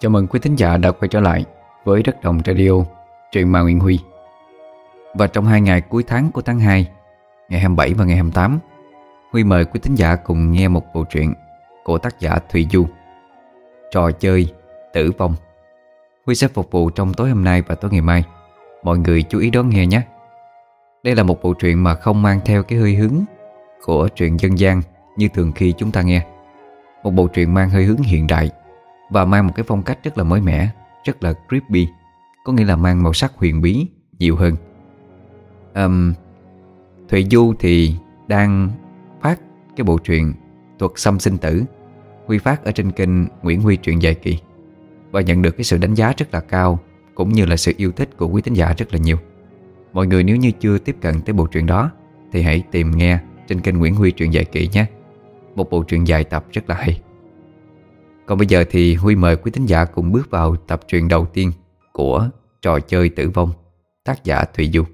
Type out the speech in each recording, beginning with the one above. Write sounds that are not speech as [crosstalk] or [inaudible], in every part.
Chào mừng quý thính giả đã quay trở lại với Đất Đồng Radio, truyện mà Nguyễn Huy. Và trong hai ngày cuối tháng của tháng 2, ngày 27 và ngày 28, Huy mời quý thính giả cùng nghe một bộ truyện của tác giả Thùy Du, Trò chơi Tử Vong. Huy sẽ phục vụ trong tối hôm nay và tối ngày mai. Mọi người chú ý đón nghe nhé. Đây là một bộ truyện mà không mang theo cái hơi hướng của truyện dân gian như thường khi chúng ta nghe. Một bộ truyện mang hơi hướng hiện đại và mang một cái phong cách rất là mới mẻ Rất là creepy. Có nghĩa là mang màu sắc huyền bí nhiều hơn. Um, Thụy Du thì đang phát cái bộ truyện Thuật xâm sinh tử Huy phát ở trên kênh Nguyễn Huy truyện dài kỳ Và nhận được cái sự đánh giá rất là cao Cũng như là sự yêu thích của quý tín giả rất là nhiều. Mọi người nếu như chưa tiếp cận tới bộ truyện đó Thì hãy tìm nghe trên kênh Nguyễn Huy truyện dài kỳ nhé. Một bộ truyện dài tập rất là hay còn bây giờ thì Huy mời quý thính giả cùng bước vào tập truyện đầu tiên của Trò chơi tử vong, Tác giả Thụy Du.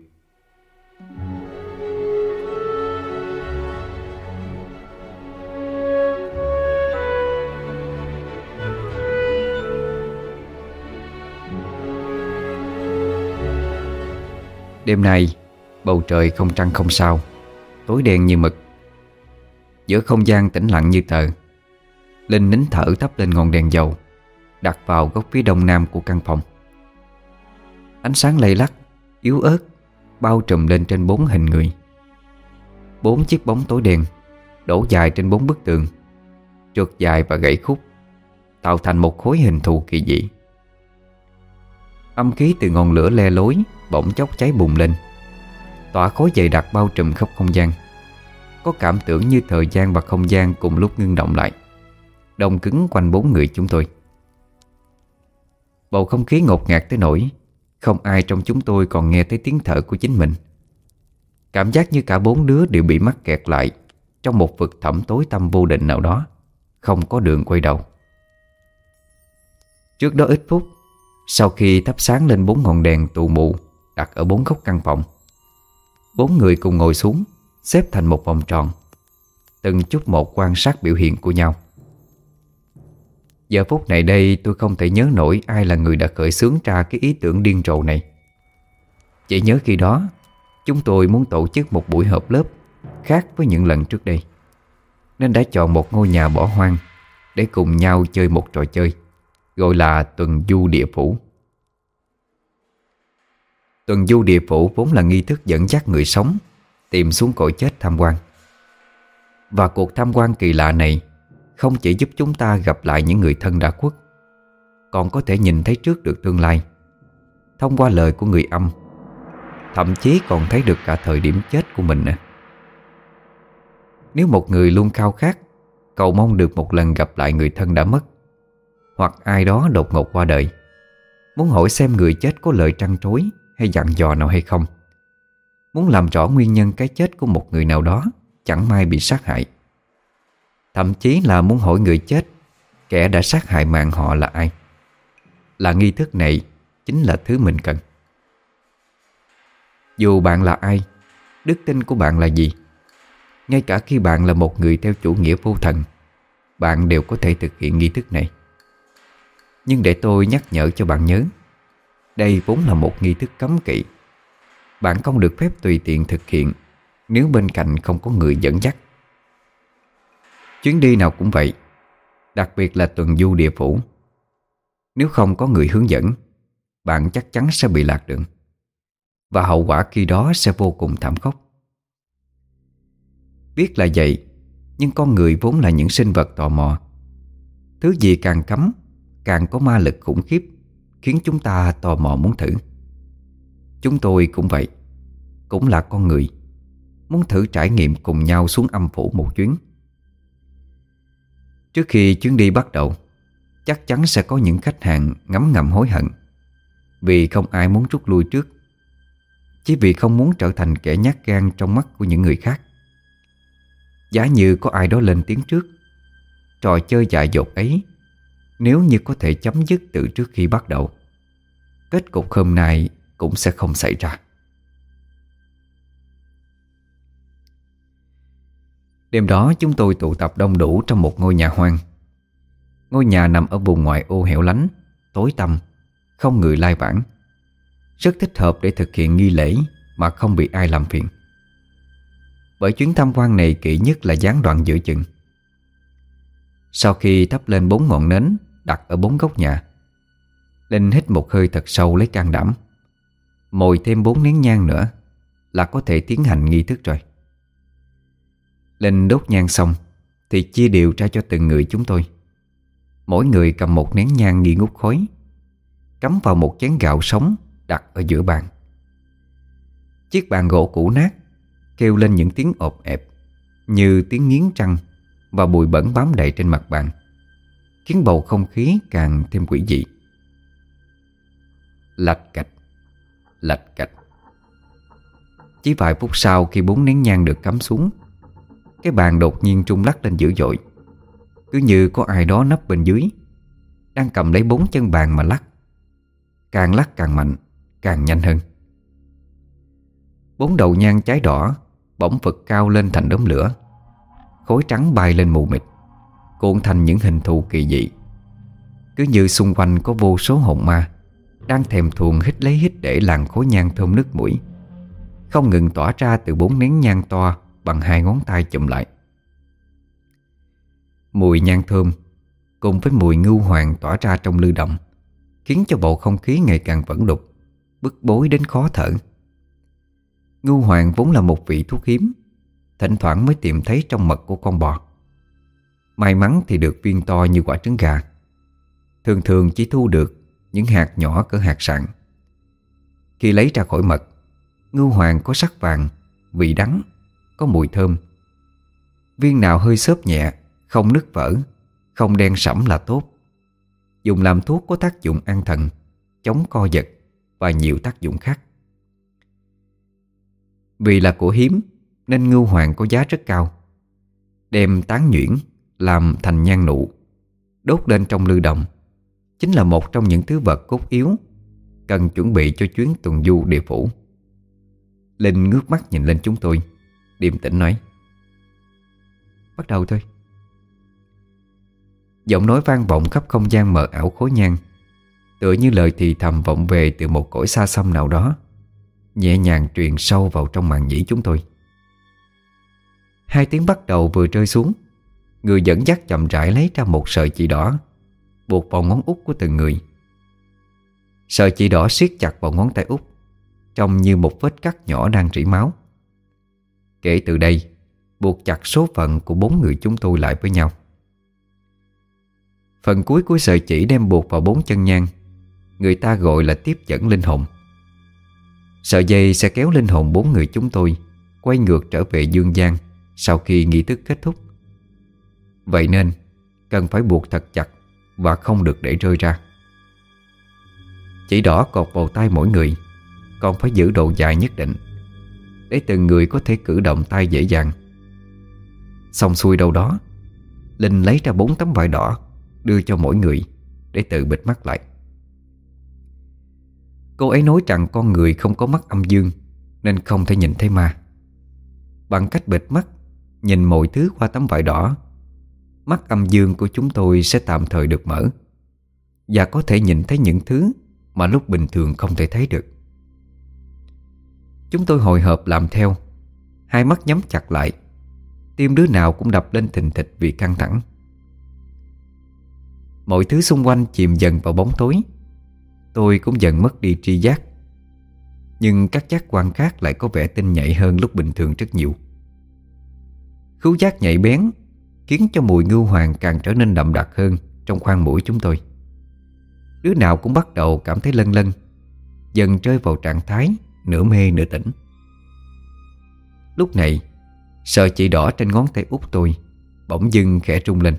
Đêm nay, Bầu trời không trăng không sao, Tối đen như mực. Giữa không gian tĩnh lặng như tờ Linh nín thở thắp lên ngọn đèn dầu, Đặt vào góc phía đông nam của căn phòng. Ánh sáng lay lắc, Yếu ớt, Bao trùm lên trên bốn hình người. Bốn chiếc bóng tối đen Đổ dài trên bốn bức tường Trượt dài và gãy khúc, Tạo thành một khối hình thù kỳ dị. Âm khí từ ngọn lửa le lối Bỗng chốc cháy bùng lên. Tỏa khối dày đặc bao trùm khắp không gian. Có cảm tưởng như thời gian và không gian cùng lúc ngưng động lại. Đông cứng quanh bốn người chúng tôi. Bầu không khí ngột ngạt tới nỗi Không ai trong chúng tôi còn nghe thấy tiếng thở của chính mình. Cảm giác như cả bốn đứa đều bị mắc kẹt lại Trong một vực thẳm tối tăm vô định nào đó, Không có đường quay đầu. Trước đó ít phút, Sau khi thắp sáng lên bốn ngọn đèn tù mù Đặt ở bốn góc căn phòng, Bốn người cùng ngồi xuống, Xếp thành một vòng tròn, Từng chút một quan sát biểu hiện của nhau. Giờ phút này đây tôi không thể nhớ nổi ai là người đã khởi xướng ra cái ý tưởng điên rồ này. Chỉ nhớ khi đó, Chúng tôi muốn tổ chức một buổi họp lớp Khác với những lần trước đây. Nên đã chọn một ngôi nhà bỏ hoang Để cùng nhau chơi một trò chơi, Gọi là tuần du địa phủ. Tuần du địa phủ vốn là nghi thức dẫn dắt người sống Tìm xuống cõi chết tham quan. Và cuộc tham quan kỳ lạ này không chỉ giúp chúng ta gặp lại những người thân đã khuất, Còn có thể nhìn thấy trước được tương lai. Thông qua lời của người âm, Thậm chí còn thấy được cả thời điểm chết của mình nữa. Nếu một người luôn khao khát, Cầu mong được một lần gặp lại người thân đã mất, Hoặc ai đó đột ngột qua đời, Muốn hỏi xem người chết có lời trăn trối Hay dặn dò nào hay không, Muốn làm rõ nguyên nhân cái chết của một người nào đó Chẳng may bị sát hại. Thậm chí là muốn hỏi người chết, Kẻ đã sát hại mạng họ là ai? Là nghi thức này Chính là thứ mình cần. Dù bạn là ai, Đức tin của bạn là gì? Ngay cả khi bạn là một người theo chủ nghĩa vô thần, Bạn đều có thể thực hiện nghi thức này. Nhưng để tôi nhắc nhở cho bạn nhớ, Đây vốn là một nghi thức cấm kỵ. Bạn không được phép tùy tiện thực hiện Nếu bên cạnh không có người dẫn dắt. Chuyến đi nào cũng vậy, Đặc biệt là tuần du địa phủ. Nếu không có người hướng dẫn, Bạn chắc chắn sẽ bị lạc đường. Và hậu quả khi đó sẽ vô cùng thảm khốc. Biết là vậy, Nhưng con người vốn là những sinh vật tò mò. Thứ gì càng cấm, Càng có ma lực khủng khiếp, Khiến chúng ta tò mò muốn thử. Chúng tôi cũng vậy, Cũng là con người, Muốn thử trải nghiệm cùng nhau xuống âm phủ một chuyến. Trước khi chuyến đi bắt đầu, Chắc chắn sẽ có những khách hàng ngấm ngầm hối hận. Vì không ai muốn rút lui trước. Chỉ vì không muốn trở thành kẻ nhát gan trong mắt của những người khác. Giá như có ai đó lên tiếng trước. Trò chơi dại dột ấy, Nếu như có thể chấm dứt từ trước khi bắt đầu, Kết cục hôm nay cũng sẽ không xảy ra. Đêm đó chúng tôi tụ tập đông đủ trong một ngôi nhà hoang. Ngôi nhà nằm ở vùng ngoại ô hẻo lánh, tối tăm, Không người lai vãng. Rất thích hợp để thực hiện nghi lễ Mà không bị ai làm phiền. Bởi chuyến tham quan này kỹ nhất là gián đoạn giữa chừng. Sau khi thắp lên bốn ngọn nến Đặt ở bốn góc nhà, Linh hít một hơi thật sâu lấy can đảm. Mồi thêm bốn nén nhang nữa Là có thể tiến hành nghi thức rồi. Linh đốt nhang xong, Thì chia đều ra cho từng người chúng tôi. Mỗi người cầm một nén nhang nghi ngút khói, Cắm vào một chén gạo sống Đặt ở giữa bàn. Chiếc bàn gỗ cũ nát, Kêu lên những tiếng ộp ẹp, Như tiếng nghiến trăng Và bụi bẩn bám đầy trên mặt bàn, Khiến bầu không khí càng thêm quỷ dị. Lạch cạch Lạch cạch. Chỉ vài phút sau khi bốn nén nhang được cắm xuống cái bàn đột nhiên trung lắc lên dữ dội. Cứ như có ai đó nấp bên dưới, Đang cầm lấy bốn chân bàn mà lắc. Càng lắc càng mạnh, Càng nhanh hơn. Bốn đầu nhang cháy đỏ Bỗng phật cao lên thành đống lửa. Khối trắng bay lên mù mịt, Cuộn thành những hình thù kỳ dị. Cứ như xung quanh có vô số hồn ma Đang thèm thuồng hít lấy hít để làn khối nhang thơm nước mũi. Không ngừng tỏa ra từ bốn nén nhang to Bằng hai ngón tay chụm lại. Mùi nhang thơm Cùng với mùi ngưu hoàng tỏa ra trong lư động Khiến cho bầu không khí ngày càng vẫn đục Bức bối đến khó thở. Ngưu hoàng vốn là một vị thuốc hiếm Thỉnh thoảng mới tìm thấy trong mật của con bò. May mắn thì được viên to như quả trứng gà. Thường thường chỉ thu được những hạt nhỏ cỡ hạt sạn. Khi lấy ra khỏi mật Ngưu hoàng có sắc vàng, vị đắng, có mùi thơm. Viên nào hơi xốp nhẹ, không nứt vỡ, không đen sẫm là tốt. Dùng làm thuốc có tác dụng an thần, chống co giật và nhiều tác dụng khác. Vì là của hiếm nên ngưu hoàng có giá rất cao. Đem tán nhuyễn làm thành nhang nụ Đốt lên trong lư đồng Chính là một trong những thứ vật cốt yếu Cần chuẩn bị cho chuyến tuần du địa phủ. Linh ngước mắt nhìn lên chúng tôi. Điềm tĩnh nói. Bắt đầu thôi. Giọng nói vang vọng khắp không gian mờ ảo khối nhang Tựa như lời thì thầm vọng về từ một cõi xa xăm nào đó, Nhẹ nhàng truyền sâu vào trong màn nhĩ chúng tôi. Hai tiếng bắt đầu vừa rơi xuống, Người dẫn dắt chậm rãi lấy ra một sợi chỉ đỏ, Buộc vào ngón út của từng người. Sợi chỉ đỏ siết chặt vào ngón tay út, Trông như một vết cắt nhỏ đang rỉ máu. Kể từ đây, Buộc chặt số phận của bốn người chúng tôi lại với nhau. Phần cuối của sợi chỉ đem buộc vào bốn chân nhang. Người ta gọi là tiếp dẫn linh hồn. Sợi dây sẽ kéo linh hồn bốn người chúng tôi, Quay ngược trở về dương gian Sau khi nghi thức kết thúc. Vậy nên, Cần phải buộc thật chặt Và không được để rơi ra. Chỉ đỏ cột vào tay mỗi người, Còn phải giữ độ dài nhất định. Để từng người có thể cử động tay dễ dàng. Xong xuôi đâu đó, Linh lấy ra bốn tấm vải đỏ, Đưa cho mỗi người, Để tự bịt mắt lại. Cô ấy nói rằng con người không có mắt âm dương, Nên không thể nhìn thấy ma. Bằng cách bịt mắt, Nhìn mọi thứ qua tấm vải đỏ, Mắt âm dương của chúng tôi sẽ tạm thời được mở, Và có thể nhìn thấy những thứ Mà lúc bình thường không thể thấy được. Chúng tôi hồi hộp làm theo. Hai mắt nhắm chặt lại. Tim đứa nào cũng đập lên thình thịch vì căng thẳng. Mọi thứ xung quanh chìm dần vào bóng tối. Tôi cũng dần mất đi tri giác. Nhưng các giác quan khác lại có vẻ tinh nhạy hơn lúc bình thường rất nhiều. Khứu giác nhạy bén Khiến cho mùi ngưu hoàng càng trở nên đậm đặc hơn Trong khoang mũi chúng tôi. Đứa nào cũng bắt đầu cảm thấy lân lân Dần rơi vào trạng thái Nửa mê nửa tỉnh. Lúc này Sợi chỉ đỏ trên ngón tay út tôi Bỗng dưng khẽ trung lên.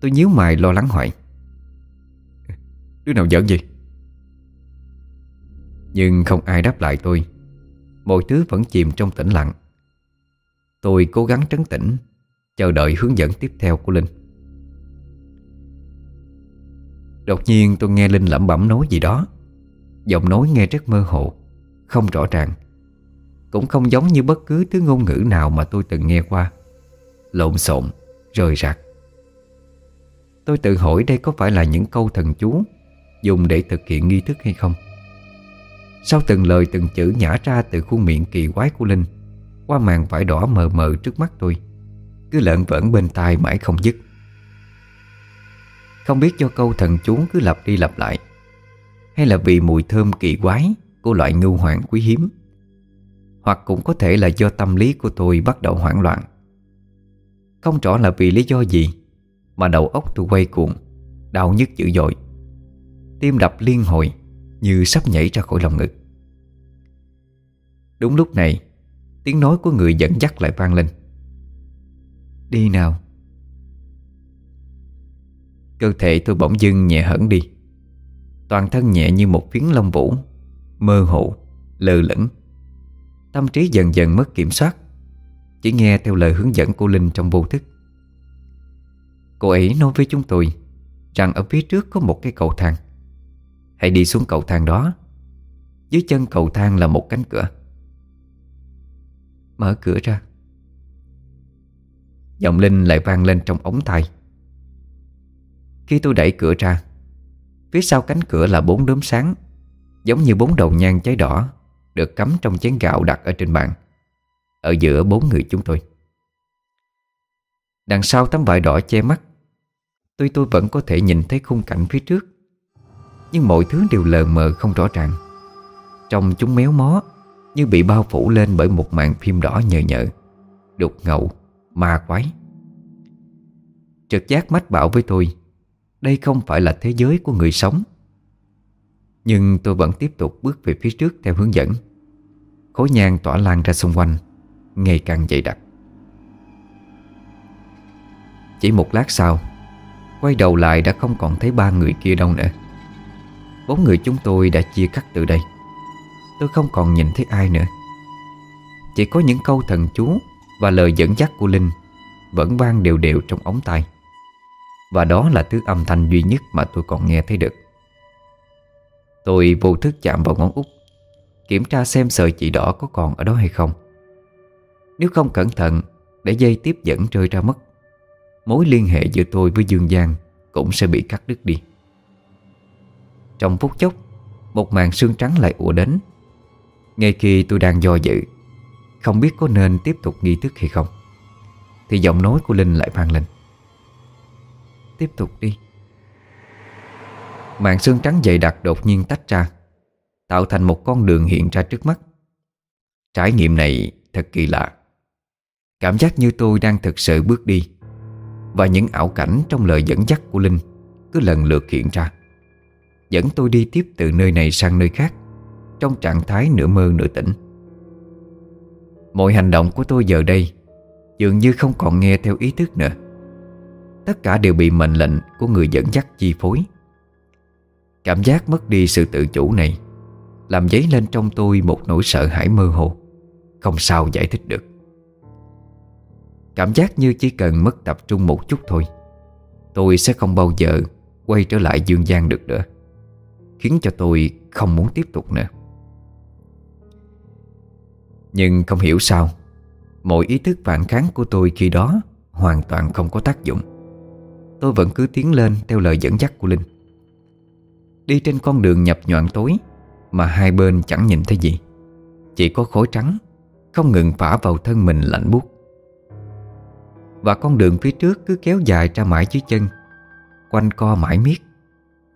Tôi nhíu mày lo lắng hỏi, Đứa nào giỡn gì Nhưng không ai đáp lại tôi. Mọi thứ vẫn chìm trong tĩnh lặng. Tôi cố gắng trấn tĩnh, Chờ đợi hướng dẫn tiếp theo của Linh. Đột nhiên tôi nghe Linh lẩm bẩm nói gì đó. Giọng nói nghe rất mơ hồ. Không rõ ràng. Cũng không giống như bất cứ thứ ngôn ngữ nào mà tôi từng nghe qua. Lộn xộn, rời rạc. Tôi tự hỏi đây có phải là những câu thần chú Dùng để thực hiện nghi thức hay không? Sau từng lời từng chữ nhả ra từ khuôn miệng kỳ quái của Linh Qua màn vải đỏ mờ mờ trước mắt tôi Cứ lợn vẫn bên tai mãi không dứt. Không biết do câu thần chú cứ lặp đi lặp lại Hay là vì mùi thơm kỳ quái của loại ngưu hoàng quý hiếm. Hoặc cũng có thể là do tâm lý của tôi bắt đầu hoảng loạn. Không rõ là vì lý do gì Mà đầu óc tôi quay cuồng, Đau nhức dữ dội. Tim đập liên hồi Như sắp nhảy ra khỏi lòng ngực. Đúng lúc này, Tiếng nói của người dẫn dắt lại vang lên. Đi nào. Cơ thể tôi bỗng dưng nhẹ hẳn đi. Toàn thân nhẹ như một phiến lông vũ. Mơ hồ, lơ lửng. Tâm trí dần dần mất kiểm soát Chỉ nghe theo lời hướng dẫn của Linh trong vô thức. Cô ấy nói với chúng tôi Rằng ở phía trước có một cái cầu thang. Hãy đi xuống cầu thang đó. Dưới chân cầu thang là một cánh cửa. Mở cửa ra. Giọng Linh lại vang lên trong ống tai. Khi tôi đẩy cửa ra Phía sau cánh cửa là bốn đốm sáng. Giống như bốn đầu nhang cháy đỏ Được cắm trong chén gạo đặt ở trên bàn. Ở giữa bốn người chúng tôi. Đằng sau tấm vải đỏ che mắt Tuy tôi vẫn có thể nhìn thấy khung cảnh phía trước Nhưng mọi thứ đều lờ mờ không rõ ràng. Trông chúng méo mó Như bị bao phủ lên bởi một màn phim đỏ nhờ nhợ Đục ngầu, ma quái. Trực giác mách bảo với tôi Đây không phải là thế giới của người sống. Nhưng tôi vẫn tiếp tục bước về phía trước theo hướng dẫn. Khối nhang tỏa lan ra xung quanh, Ngày càng dày đặc. Chỉ một lát sau, Quay đầu lại đã không còn thấy ba người kia đâu nữa. Bốn người chúng tôi đã chia cắt từ đây. Tôi không còn nhìn thấy ai nữa. Chỉ có những câu thần chú Và lời dẫn dắt của Linh Vẫn vang đều đều trong ống tay Và đó là thứ âm thanh duy nhất Mà tôi còn nghe thấy được. Tôi vô thức chạm vào ngón út, Kiểm tra xem sợi chỉ đỏ có còn ở đó hay không. Nếu không cẩn thận, Để dây tiếp dẫn rơi ra mất. Mối liên hệ giữa tôi với Dương Giang Cũng sẽ bị cắt đứt đi. Trong phút chốc, Một màn sương trắng lại ùa đến. Ngay khi tôi đang do dự, Không biết có nên tiếp tục nghi thức hay không, Thì giọng nói của Linh lại vang lên. Tiếp tục đi. Màn sương trắng dày đặc đột nhiên tách ra, Tạo thành một con đường hiện ra trước mắt. Trải nghiệm này thật kỳ lạ. Cảm giác như tôi đang thực sự bước đi, và những ảo cảnh trong lời dẫn dắt của Linh Cứ lần lượt hiện ra, Dẫn tôi đi tiếp từ nơi này sang nơi khác, Trong trạng thái nửa mơ nửa tỉnh. Mọi hành động của tôi giờ đây Dường như không còn nghe theo ý thức nữa. Tất cả đều bị mệnh lệnh của người dẫn dắt chi phối. Cảm giác mất đi sự tự chủ này Làm dấy lên trong tôi một nỗi sợ hãi mơ hồ, Không sao giải thích được. Cảm giác như chỉ cần mất tập trung một chút thôi, Tôi sẽ không bao giờ quay trở lại Dương gian được nữa, Khiến cho tôi không muốn tiếp tục nữa. Nhưng không hiểu sao, Mọi ý thức phản kháng của tôi khi đó Hoàn toàn không có tác dụng. Tôi vẫn cứ tiến lên theo lời dẫn dắt của Linh. Đi trên con đường nhập nhọn tối, Mà hai bên chẳng nhìn thấy gì. Chỉ có khối trắng, Không ngừng phả vào thân mình lạnh buốt. Và con đường phía trước cứ kéo dài ra mãi dưới chân, Quanh co mãi miết,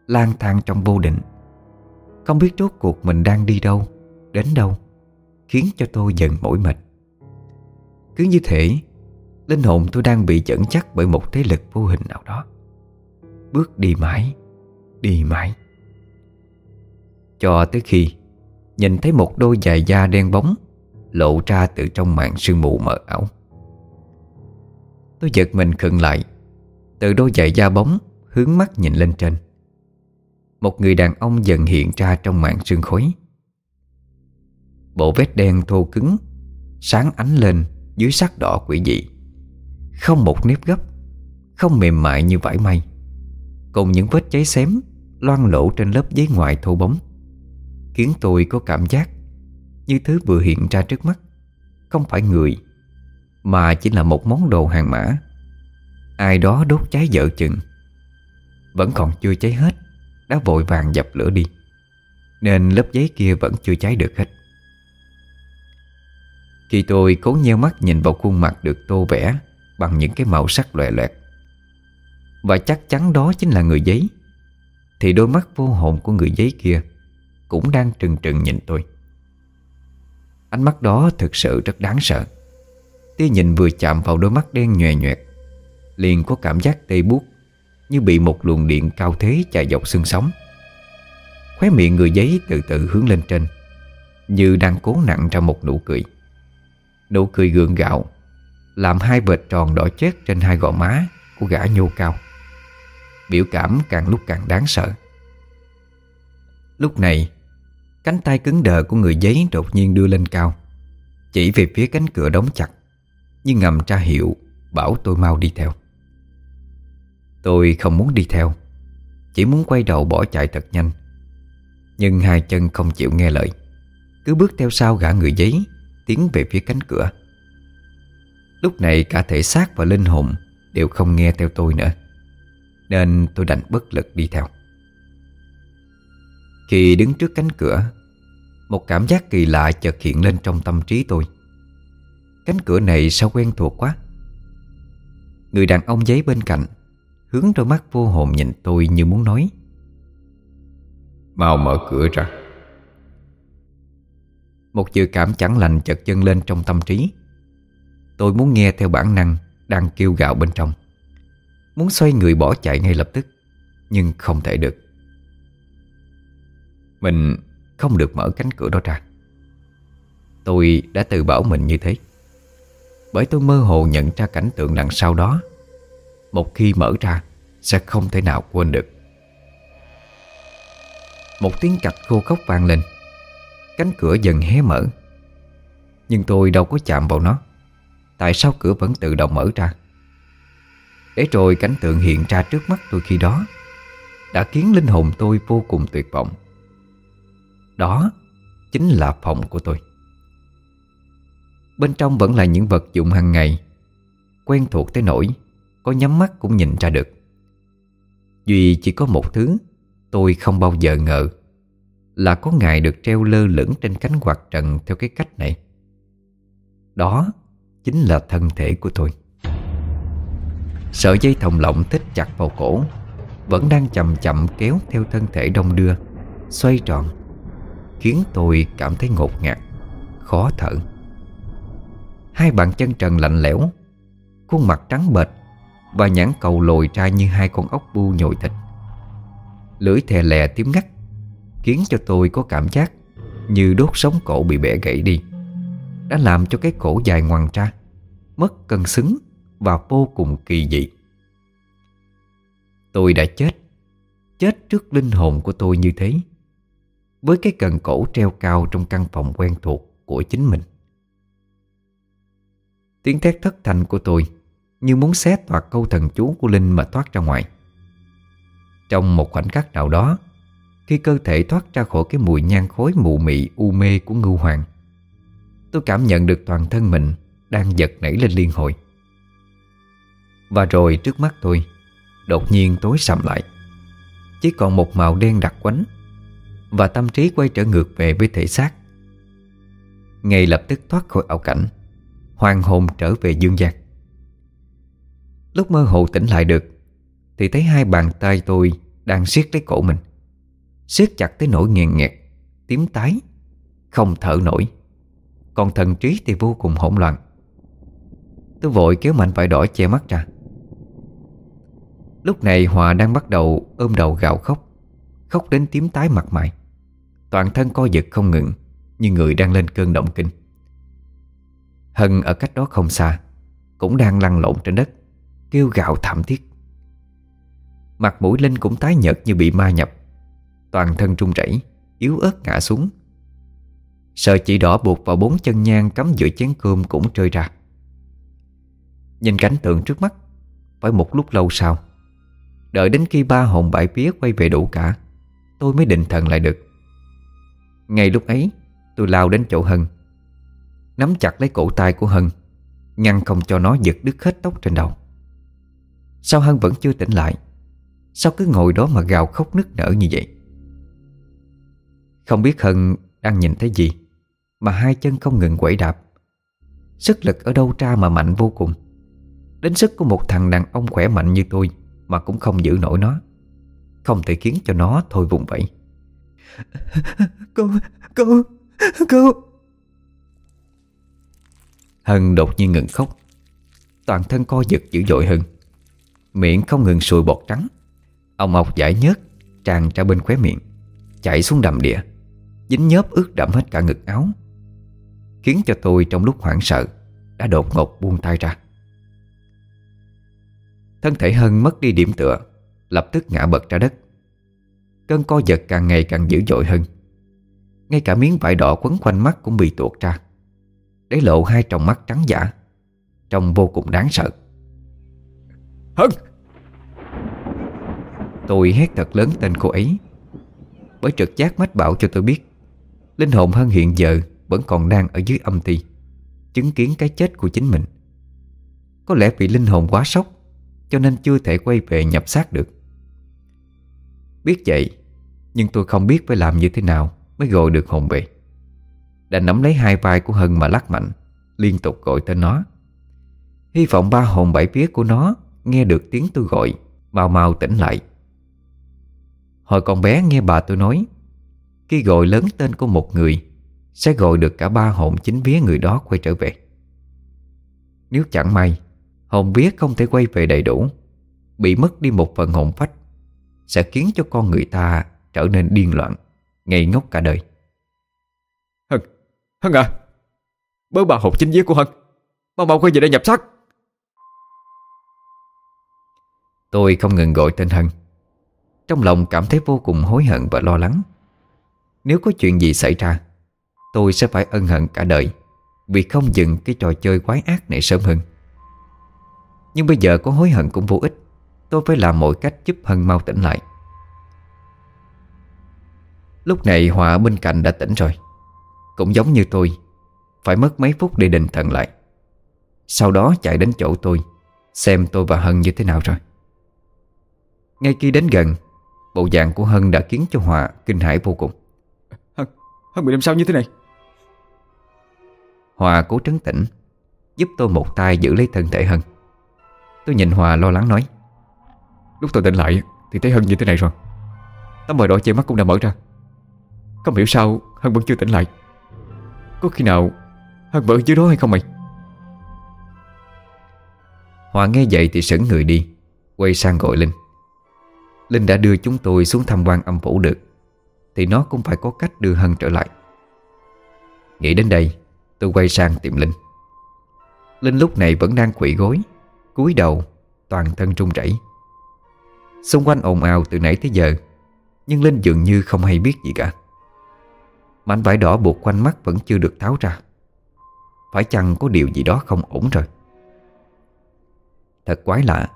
lang thang trong vô định. Không biết rốt cuộc mình đang đi đâu, Đến đâu, Khiến cho tôi dần mỏi mệt. Cứ như thể, Linh hồn tôi đang bị dẫn chắc bởi một thế lực vô hình nào đó. Bước đi mãi Đi mãi. Cho tới khi Nhìn thấy một đôi giày da đen bóng Lộ ra từ trong màn sương mù mờ ảo. Tôi giật mình khựng lại, Từ đôi giày da bóng Hướng mắt nhìn lên trên. Một người đàn ông dần hiện ra trong màn sương khói. Bộ vết đen thô cứng, Sáng ánh lên dưới sắc đỏ quỷ dị. Không một nếp gấp, Không mềm mại như vải may. Cùng những vết cháy xém Loan lỗ trên lớp giấy ngoài thô bóng. Khiến tôi có cảm giác Như thứ vừa hiện ra trước mắt. Không phải người, mà chỉ là một món đồ hàng mã. Ai đó đốt cháy dở chừng. Vẫn còn chưa cháy hết, Đã vội vàng dập lửa đi. Nên lớp giấy kia vẫn chưa cháy được hết. Khi tôi cố nheo mắt nhìn vào khuôn mặt được tô vẽ Bằng những cái màu sắc loè loẹt, Và chắc chắn đó chính là người giấy, Thì đôi mắt vô hồn của người giấy kia cũng đang trừng trừng nhìn tôi. Ánh mắt đó thực sự rất đáng sợ. Tia nhìn vừa chạm vào đôi mắt đen nhòe nhoẹt Liền có cảm giác tê buốt, Như bị một luồng điện cao thế chạy dọc xương sống. Khóe miệng người giấy từ từ hướng lên trên, Như đang cố nặng ra một nụ cười. Nụ cười gượng gạo, Làm hai vệt tròn đỏ chết trên hai gò má Của gã nhô cao. Biểu cảm càng lúc càng đáng sợ. Lúc này Cánh tay cứng đờ của người giấy đột nhiên đưa lên cao. Chỉ về phía cánh cửa đóng chặt, Nhưng ngầm tra hiệu Bảo tôi mau đi theo. Tôi không muốn đi theo, Chỉ muốn quay đầu bỏ chạy thật nhanh. Nhưng hai chân không chịu nghe lời, Cứ bước theo sau gã người giấy, Tiến về phía cánh cửa. Lúc này cả thể xác và linh hồn Đều không nghe theo tôi nữa, Nên tôi đành bất lực đi theo. Khi đứng trước cánh cửa Một cảm giác kỳ lạ chợt hiện lên trong tâm trí tôi. Cánh cửa này sao quen thuộc quá? Người đàn ông giấy bên cạnh Hướng đôi mắt vô hồn nhìn tôi như muốn nói. Mau mở cửa ra. Một dự cảm chẳng lành chợt chân lên trong tâm trí. Tôi muốn nghe theo bản năng Đang kêu gạo bên trong. Muốn xoay người bỏ chạy ngay lập tức Nhưng không thể được mình không được mở cánh cửa đó ra. Tôi đã tự bảo mình như thế. Bởi tôi mơ hồ nhận ra cảnh tượng đằng sau đó. Một khi mở ra, Sẽ không thể nào quên được. Một tiếng cạch khô khóc vang lên. Cánh cửa dần hé mở. Nhưng tôi đâu có chạm vào nó. Tại sao cửa vẫn tự động mở ra? Để rồi cảnh tượng hiện ra trước mắt tôi khi đó, Đã khiến linh hồn tôi vô cùng tuyệt vọng. Đó chính là phòng của tôi. Bên trong vẫn là những vật dụng hàng ngày, Quen thuộc tới nỗi có nhắm mắt cũng nhìn ra được. Duy chỉ có một thứ Tôi không bao giờ ngờ Là có ngày được treo lơ lửng trên cánh quạt trần Theo cái cách này. Đó chính là thân thể của tôi. Sợi dây thòng lọng thích chặt vào cổ Vẫn đang chậm chậm kéo theo thân thể đông đưa, Xoay tròn. Khiến tôi cảm thấy ngột ngạt, Khó thở. Hai bàn chân trần lạnh lẽo, Khuôn mặt trắng bệch và nhãn cầu lồi ra như hai con ốc bu nhồi thịt. Lưỡi thè lè tím ngắt Khiến cho tôi có cảm giác Như đốt sống cổ bị bẻ gãy đi. Đã làm cho cái cổ dài ngoằn ra, Mất cân xứng Và vô cùng kỳ dị. Tôi đã chết Chết trước linh hồn của tôi như thế. Với cái cần cổ treo cao Trong căn phòng quen thuộc của chính mình. Tiếng thét thất thanh của tôi như muốn xé toạc câu thần chú của Linh mà thoát ra ngoài. Trong một khoảnh khắc nào đó, Khi cơ thể thoát ra khỏi cái mùi nhang khối mù mị, u mê của ngưu hoàng, Tôi cảm nhận được toàn thân mình Đang giật nảy lên liên hồi. Và rồi trước mắt tôi, Đột nhiên tối sầm lại. Chỉ còn một màu đen đặc quánh và tâm trí quay trở ngược về với thể xác. Ngay lập tức thoát khỏi ảo cảnh, Hoàng hồn trở về dương gian. Lúc mơ hồ tỉnh lại được, Thì thấy hai bàn tay tôi Đang siết lấy cổ mình. Siết chặt tới nỗi nghẹn nghẹt, Tím tái, Không thở nổi. Còn thần trí thì vô cùng hỗn loạn. Tôi vội kéo mạnh vải đỏ che mắt ra. Lúc này Hòa đang bắt đầu ôm đầu gạo khóc Khóc đến tím tái mặt mày. Toàn thân co giật không ngừng Như người đang lên cơn động kinh. Hân ở cách đó không xa, Cũng đang lăn lộn trên đất, Kêu gạo thảm thiết. Mặt mũi Linh cũng tái nhợt như bị ma nhập. Toàn thân trung rẩy, Yếu ớt ngã xuống. Sợi chỉ đỏ buộc vào bốn chân nhang Cắm giữa chén cơm cũng rơi ra. Nhìn cảnh tượng trước mắt, Phải một lúc lâu sau, Đợi đến khi ba hồn bãi vía quay về đủ cả, Tôi mới định thần lại được. Ngay lúc ấy, Tôi lao đến chỗ Hân. Nắm chặt lấy cổ tay của Hân, Ngăn không cho nó giật đứt hết tóc trên đầu. Sao Hân vẫn chưa tỉnh lại? Sao cứ ngồi đó mà gào khóc nức nở như vậy? Không biết Hân đang nhìn thấy gì, Mà hai chân không ngừng quẩy đạp. Sức lực ở đâu ra mà mạnh vô cùng. Đến sức của một thằng đàn ông khỏe mạnh như tôi Mà cũng không giữ nổi nó. Không thể khiến cho nó thôi vùng vẫy. Cô, cô, cô Hân đột nhiên ngừng khóc. Toàn thân co giật dữ dội hơn Miệng không ngừng sùi bọt trắng. Ông ọc giải nhớt Tràn ra bên khóe miệng Chạy xuống đầm địa Dính nhớp ướt đậm hết cả ngực áo. Khiến cho tôi trong lúc hoảng sợ Đã đột ngột buông tay ra. Thân thể Hân mất đi điểm tựa Lập tức ngã bật ra đất. Cơn co giật càng ngày càng dữ dội hơn. Ngay cả miếng vải đỏ quấn quanh mắt cũng bị tuột ra. Để lộ hai tròng mắt trắng giả Trông vô cùng đáng sợ. Hân! Tôi hét thật lớn tên cô ấy. Bởi trực giác mách bảo cho tôi biết Linh hồn Hân hiện giờ Vẫn còn đang ở dưới âm ti Chứng kiến cái chết của chính mình. Có lẽ vì linh hồn quá sốc Cho nên chưa thể quay về nhập xác được. Biết vậy nhưng tôi không biết phải làm như thế nào Mới gọi được hồn về. Đã nắm lấy hai vai của Hân mà lắc mạnh, Liên tục gọi tên nó. Hy vọng ba hồn bảy vía của nó Nghe được tiếng tôi gọi, Mau mau tỉnh lại. Hồi còn bé nghe bà tôi nói, Khi gọi lớn tên của một người, Sẽ gọi được cả ba hồn chính vía người đó quay trở về. Nếu chẳng may, Hồn vía không thể quay về đầy đủ, Bị mất đi một phần hồn phách, Sẽ khiến cho con người ta trở nên điên loạn Ngây ngốc cả đời. Hân, Hân à Bớ bà hồn chính vía của Hân Mau mau quay về đây nhập xác. Tôi không ngừng gọi tên Hân. Trong lòng cảm thấy vô cùng hối hận và lo lắng. Nếu có chuyện gì xảy ra Tôi sẽ phải ân hận cả đời Vì không dừng cái trò chơi quái ác này sớm hơn. Nhưng bây giờ có hối hận cũng vô ích Tôi phải làm mọi cách giúp Hân mau tỉnh lại Lúc này Hòa bên cạnh đã tỉnh rồi. Cũng giống như tôi Phải mất mấy phút để định thần lại. Sau đó chạy đến chỗ tôi Xem tôi và Hân như thế nào rồi. Ngay khi đến gần Bộ dạng của Hân đã khiến cho Hòa kinh hãi vô cùng. Hân, Hân bị làm sao như thế này? Hòa cố trấn tĩnh Giúp tôi một tay giữ lấy thân thể Hân. Tôi nhìn Hòa lo lắng nói Lúc tôi tỉnh lại thì thấy Hân như thế này rồi. Tấm bờ đỏ che mắt cũng đã mở ra không hiểu sao, Hân vẫn chưa tỉnh lại. Có khi nào Hân vẫn dưới đó hay không mày? Hòa nghe vậy thì sững người đi, Quay sang gọi Linh. Linh đã đưa chúng tôi xuống tham quan âm phủ được, Thì nó cũng phải có cách đưa Hân trở lại. Nghĩ đến đây, Tôi quay sang tìm Linh. Linh lúc này vẫn đang quỵ gối, cúi đầu, Toàn thân trung rẩy. Xung quanh ồn ào từ nãy tới giờ, Nhưng Linh dường như không hay biết gì cả. Mảnh vải đỏ buộc quanh mắt vẫn chưa được tháo ra. Phải chăng có điều gì đó không ổn rồi? Thật quái lạ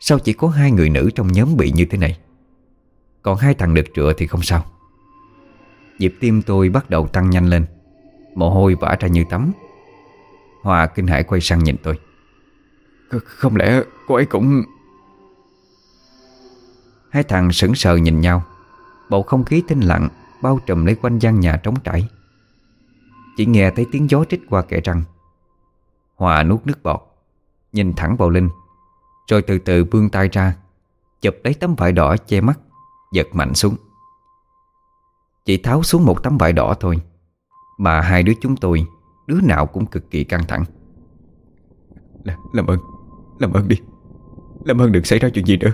Sao chỉ có hai người nữ trong nhóm bị như thế này? Còn hai thằng đực trựa thì không sao. Nhịp tim tôi bắt đầu tăng nhanh lên Mồ hôi vã ra như tắm. Hòa kinh hãi quay sang nhìn tôi. Không lẽ cô ấy cũng Hai thằng sững sờ nhìn nhau Bầu không khí tinh lặng Bao trùm lấy quanh gian nhà trống trải. Chỉ nghe thấy tiếng gió trích qua kẻ răng. Hòa nuốt nước bọt Nhìn thẳng vào Linh rồi từ từ vươn tay ra Chụp lấy tấm vải đỏ che mắt Giật mạnh xuống. Chỉ tháo xuống một tấm vải đỏ thôi Mà hai đứa chúng tôi Đứa nào cũng cực kỳ căng thẳng. L Làm ơn Làm ơn đi. Làm ơn đừng xảy ra chuyện gì nữa.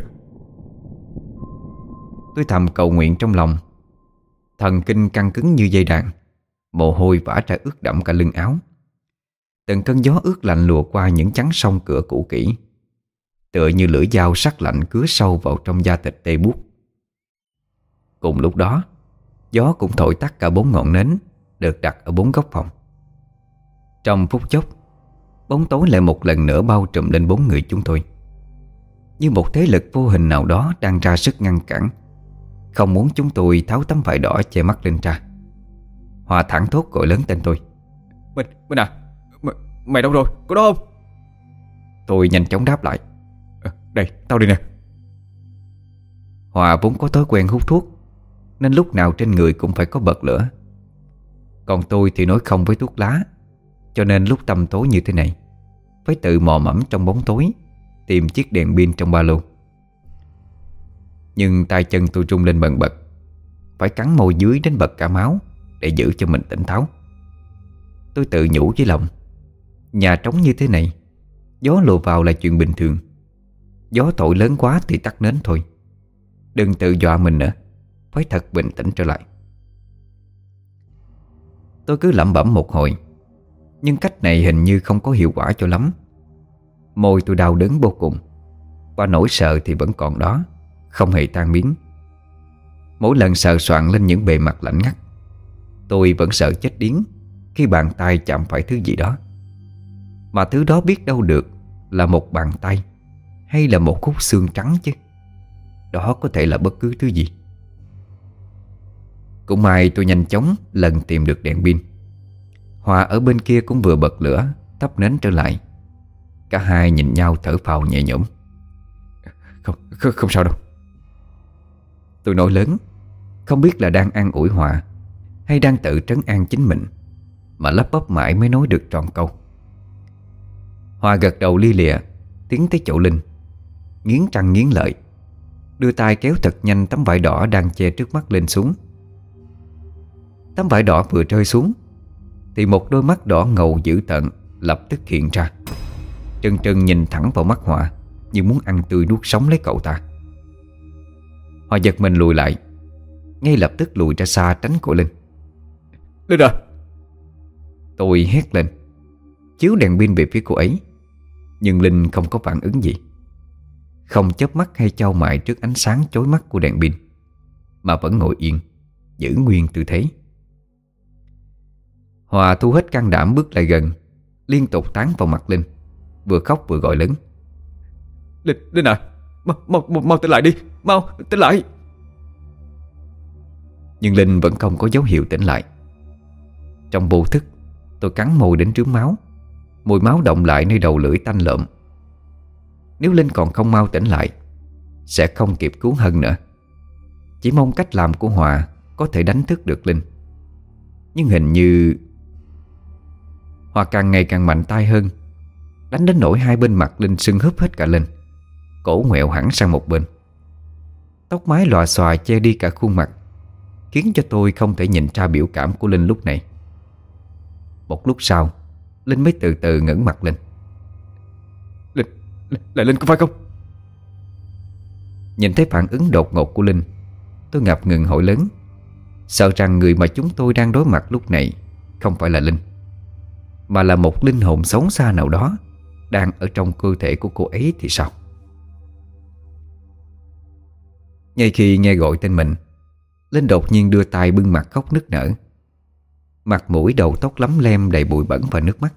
Tôi thầm cầu nguyện trong lòng Thần kinh căng cứng như dây đàn. Mồ hôi vã ra ướt đẫm cả lưng áo. Từng cơn gió ướt lạnh lùa qua những chắn sông cửa cũ kỹ. Tựa như lưỡi dao sắc lạnh cứa sâu vào trong da thịt tê buốt. Cùng lúc đó, Gió cũng thổi tắt cả bốn ngọn nến Được đặt ở bốn góc phòng. Trong phút chốc, Bóng tối lại một lần nữa bao trùm lên bốn người chúng tôi. Như một thế lực vô hình nào đó Đang ra sức ngăn cản. Không muốn chúng tôi tháo tấm vải đỏ che mắt lên ra. Hòa thẳng thốt gọi lớn tên tôi. Mình, mình à Mày, mày đâu rồi, có đó không? Tôi nhanh chóng đáp lại. Đây, tao đi nè. Hòa vốn có thói quen hút thuốc Nên lúc nào trên người cũng phải có bật lửa. Còn tôi thì nói không với thuốc lá Cho nên lúc tăm tối như thế này Phải tự mò mẫm trong bóng tối Tìm chiếc đèn pin trong ba lô nhưng tay chân tôi rung lên bần bật. Phải cắn môi dưới đến bật cả máu Để giữ cho mình tỉnh táo. Tôi tự nhủ với lòng, Nhà trống như thế này, Gió lùa vào là chuyện bình thường. Gió tội lớn quá thì tắt nến thôi. Đừng tự dọa mình nữa, Phải thật bình tĩnh trở lại. Tôi cứ lẩm bẩm một hồi, Nhưng cách này hình như không có hiệu quả cho lắm. Môi tôi đau đớn vô cùng, Và nỗi sợ thì vẫn còn đó. Không hề tan biến. Mỗi lần sờ soạn lên những bề mặt lạnh ngắt Tôi vẫn sợ chết điếng Khi bàn tay chạm phải thứ gì đó. Mà thứ đó biết đâu được Là một bàn tay Hay là một khúc xương trắng chứ. Đó có thể là bất cứ thứ gì. Cũng may tôi nhanh chóng lần tìm được đèn pin. Hòa ở bên kia cũng vừa bật lửa Thắp nến trở lại. Cả hai nhìn nhau thở phào nhẹ nhõm. Không, không, không sao đâu. Tôi nói lớn, Không biết là đang an ủi Hòa Hay đang tự trấn an chính mình, Mà lắp bắp mãi mới nói được tròn câu. Hòa gật đầu li lìa Tiến tới chỗ Linh, Nghiến răng nghiến lợi, Đưa tay kéo thật nhanh tấm vải đỏ đang che trước mắt lên xuống. Tấm vải đỏ vừa rơi xuống, Thì một đôi mắt đỏ ngầu dữ tợn Lập tức hiện ra. Trân trân nhìn thẳng vào mắt Hòa, Như muốn ăn tươi nuốt sống lấy cậu ta. Hòa giật mình lùi lại. Ngay lập tức lùi ra xa tránh của Linh. Linh à? Tôi hét lên. Chiếu đèn pin về phía cô ấy. Nhưng Linh không có phản ứng gì. Không chớp mắt hay trao mại trước ánh sáng chói mắt của đèn pin Mà vẫn ngồi yên Giữ nguyên tư thế. Hòa thu hết can đảm bước lại gần Liên tục tán vào mặt Linh Vừa khóc vừa gọi lớn. Linh, Linh à Mau, mau, mau, mau tỉnh lại đi. Mau, tỉnh lại. Nhưng Linh vẫn không có dấu hiệu tỉnh lại. Trong vô thức Tôi cắn môi đến trướng máu. Mùi máu động lại nơi đầu lưỡi tanh lợm. Nếu Linh còn không mau tỉnh lại Sẽ không kịp cứu Hân nữa. Chỉ mong cách làm của Hòa Có thể đánh thức được Linh. Nhưng hình như Hòa càng ngày càng mạnh tay hơn Đánh đến nỗi hai bên mặt Linh sưng húp hết cả lên Cổ ngoẹo hẳn sang một bên. Tóc mái lòa xòa che đi cả khuôn mặt Khiến cho tôi không thể nhìn ra biểu cảm của Linh lúc này. Một lúc sau Linh mới từ từ ngẩng mặt lên. Linh, là Linh có phải không? Nhìn thấy phản ứng đột ngột của Linh Tôi ngập ngừng hỏi lớn. Sợ rằng người mà chúng tôi đang đối mặt lúc này Không phải là Linh Mà là một linh hồn sống xa nào đó Đang ở trong cơ thể của cô ấy thì sao Ngay khi nghe gọi tên mình Linh đột nhiên đưa tay bưng mặt khóc nức nở. Mặt mũi đầu tóc lắm lem đầy bụi bẩn và nước mắt.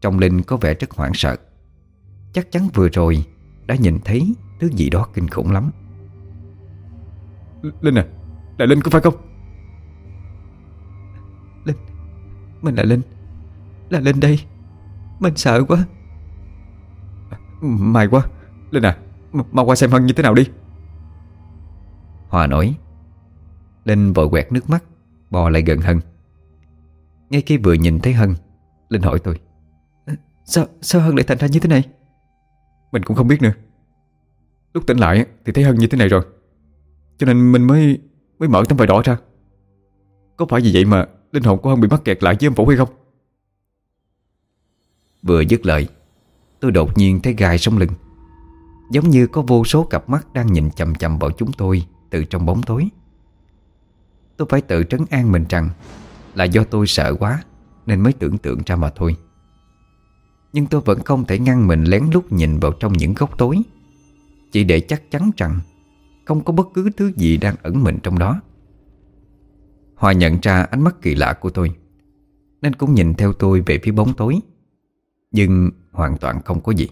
Trong Linh có vẻ rất hoảng sợ. Chắc chắn vừa rồi Đã nhìn thấy thứ gì đó kinh khủng lắm. Linh à Là Linh có phải không? Linh Mình là Linh. Là Linh đây. Mình sợ quá. May quá. Linh à Mau qua xem Hân như thế nào đi Hòa nói. Linh vội quẹt nước mắt Bò lại gần Hân. Ngay khi vừa nhìn thấy Hân Linh hỏi tôi. Sao, sao Hân lại thành ra như thế này? Mình cũng không biết nữa. Lúc tỉnh lại thì thấy Hân như thế này rồi. Cho nên mình mới mới mở tấm vải đỏ ra. Có phải vì vậy mà Linh hồn của Hân bị mắc kẹt lại với âm phủ hay không? Vừa dứt lời Tôi đột nhiên thấy gai sống lưng. Giống như có vô số cặp mắt đang nhìn chầm chầm vào chúng tôi. Từ trong bóng tối. Tôi phải tự trấn an mình rằng Là do tôi sợ quá Nên mới tưởng tượng ra mà thôi. Nhưng tôi vẫn không thể ngăn mình lén lút nhìn vào trong những góc tối Chỉ để chắc chắn rằng Không có bất cứ thứ gì đang ẩn mình trong đó. Hòa nhận ra ánh mắt kỳ lạ của tôi Nên cũng nhìn theo tôi về phía bóng tối Nhưng hoàn toàn không có gì.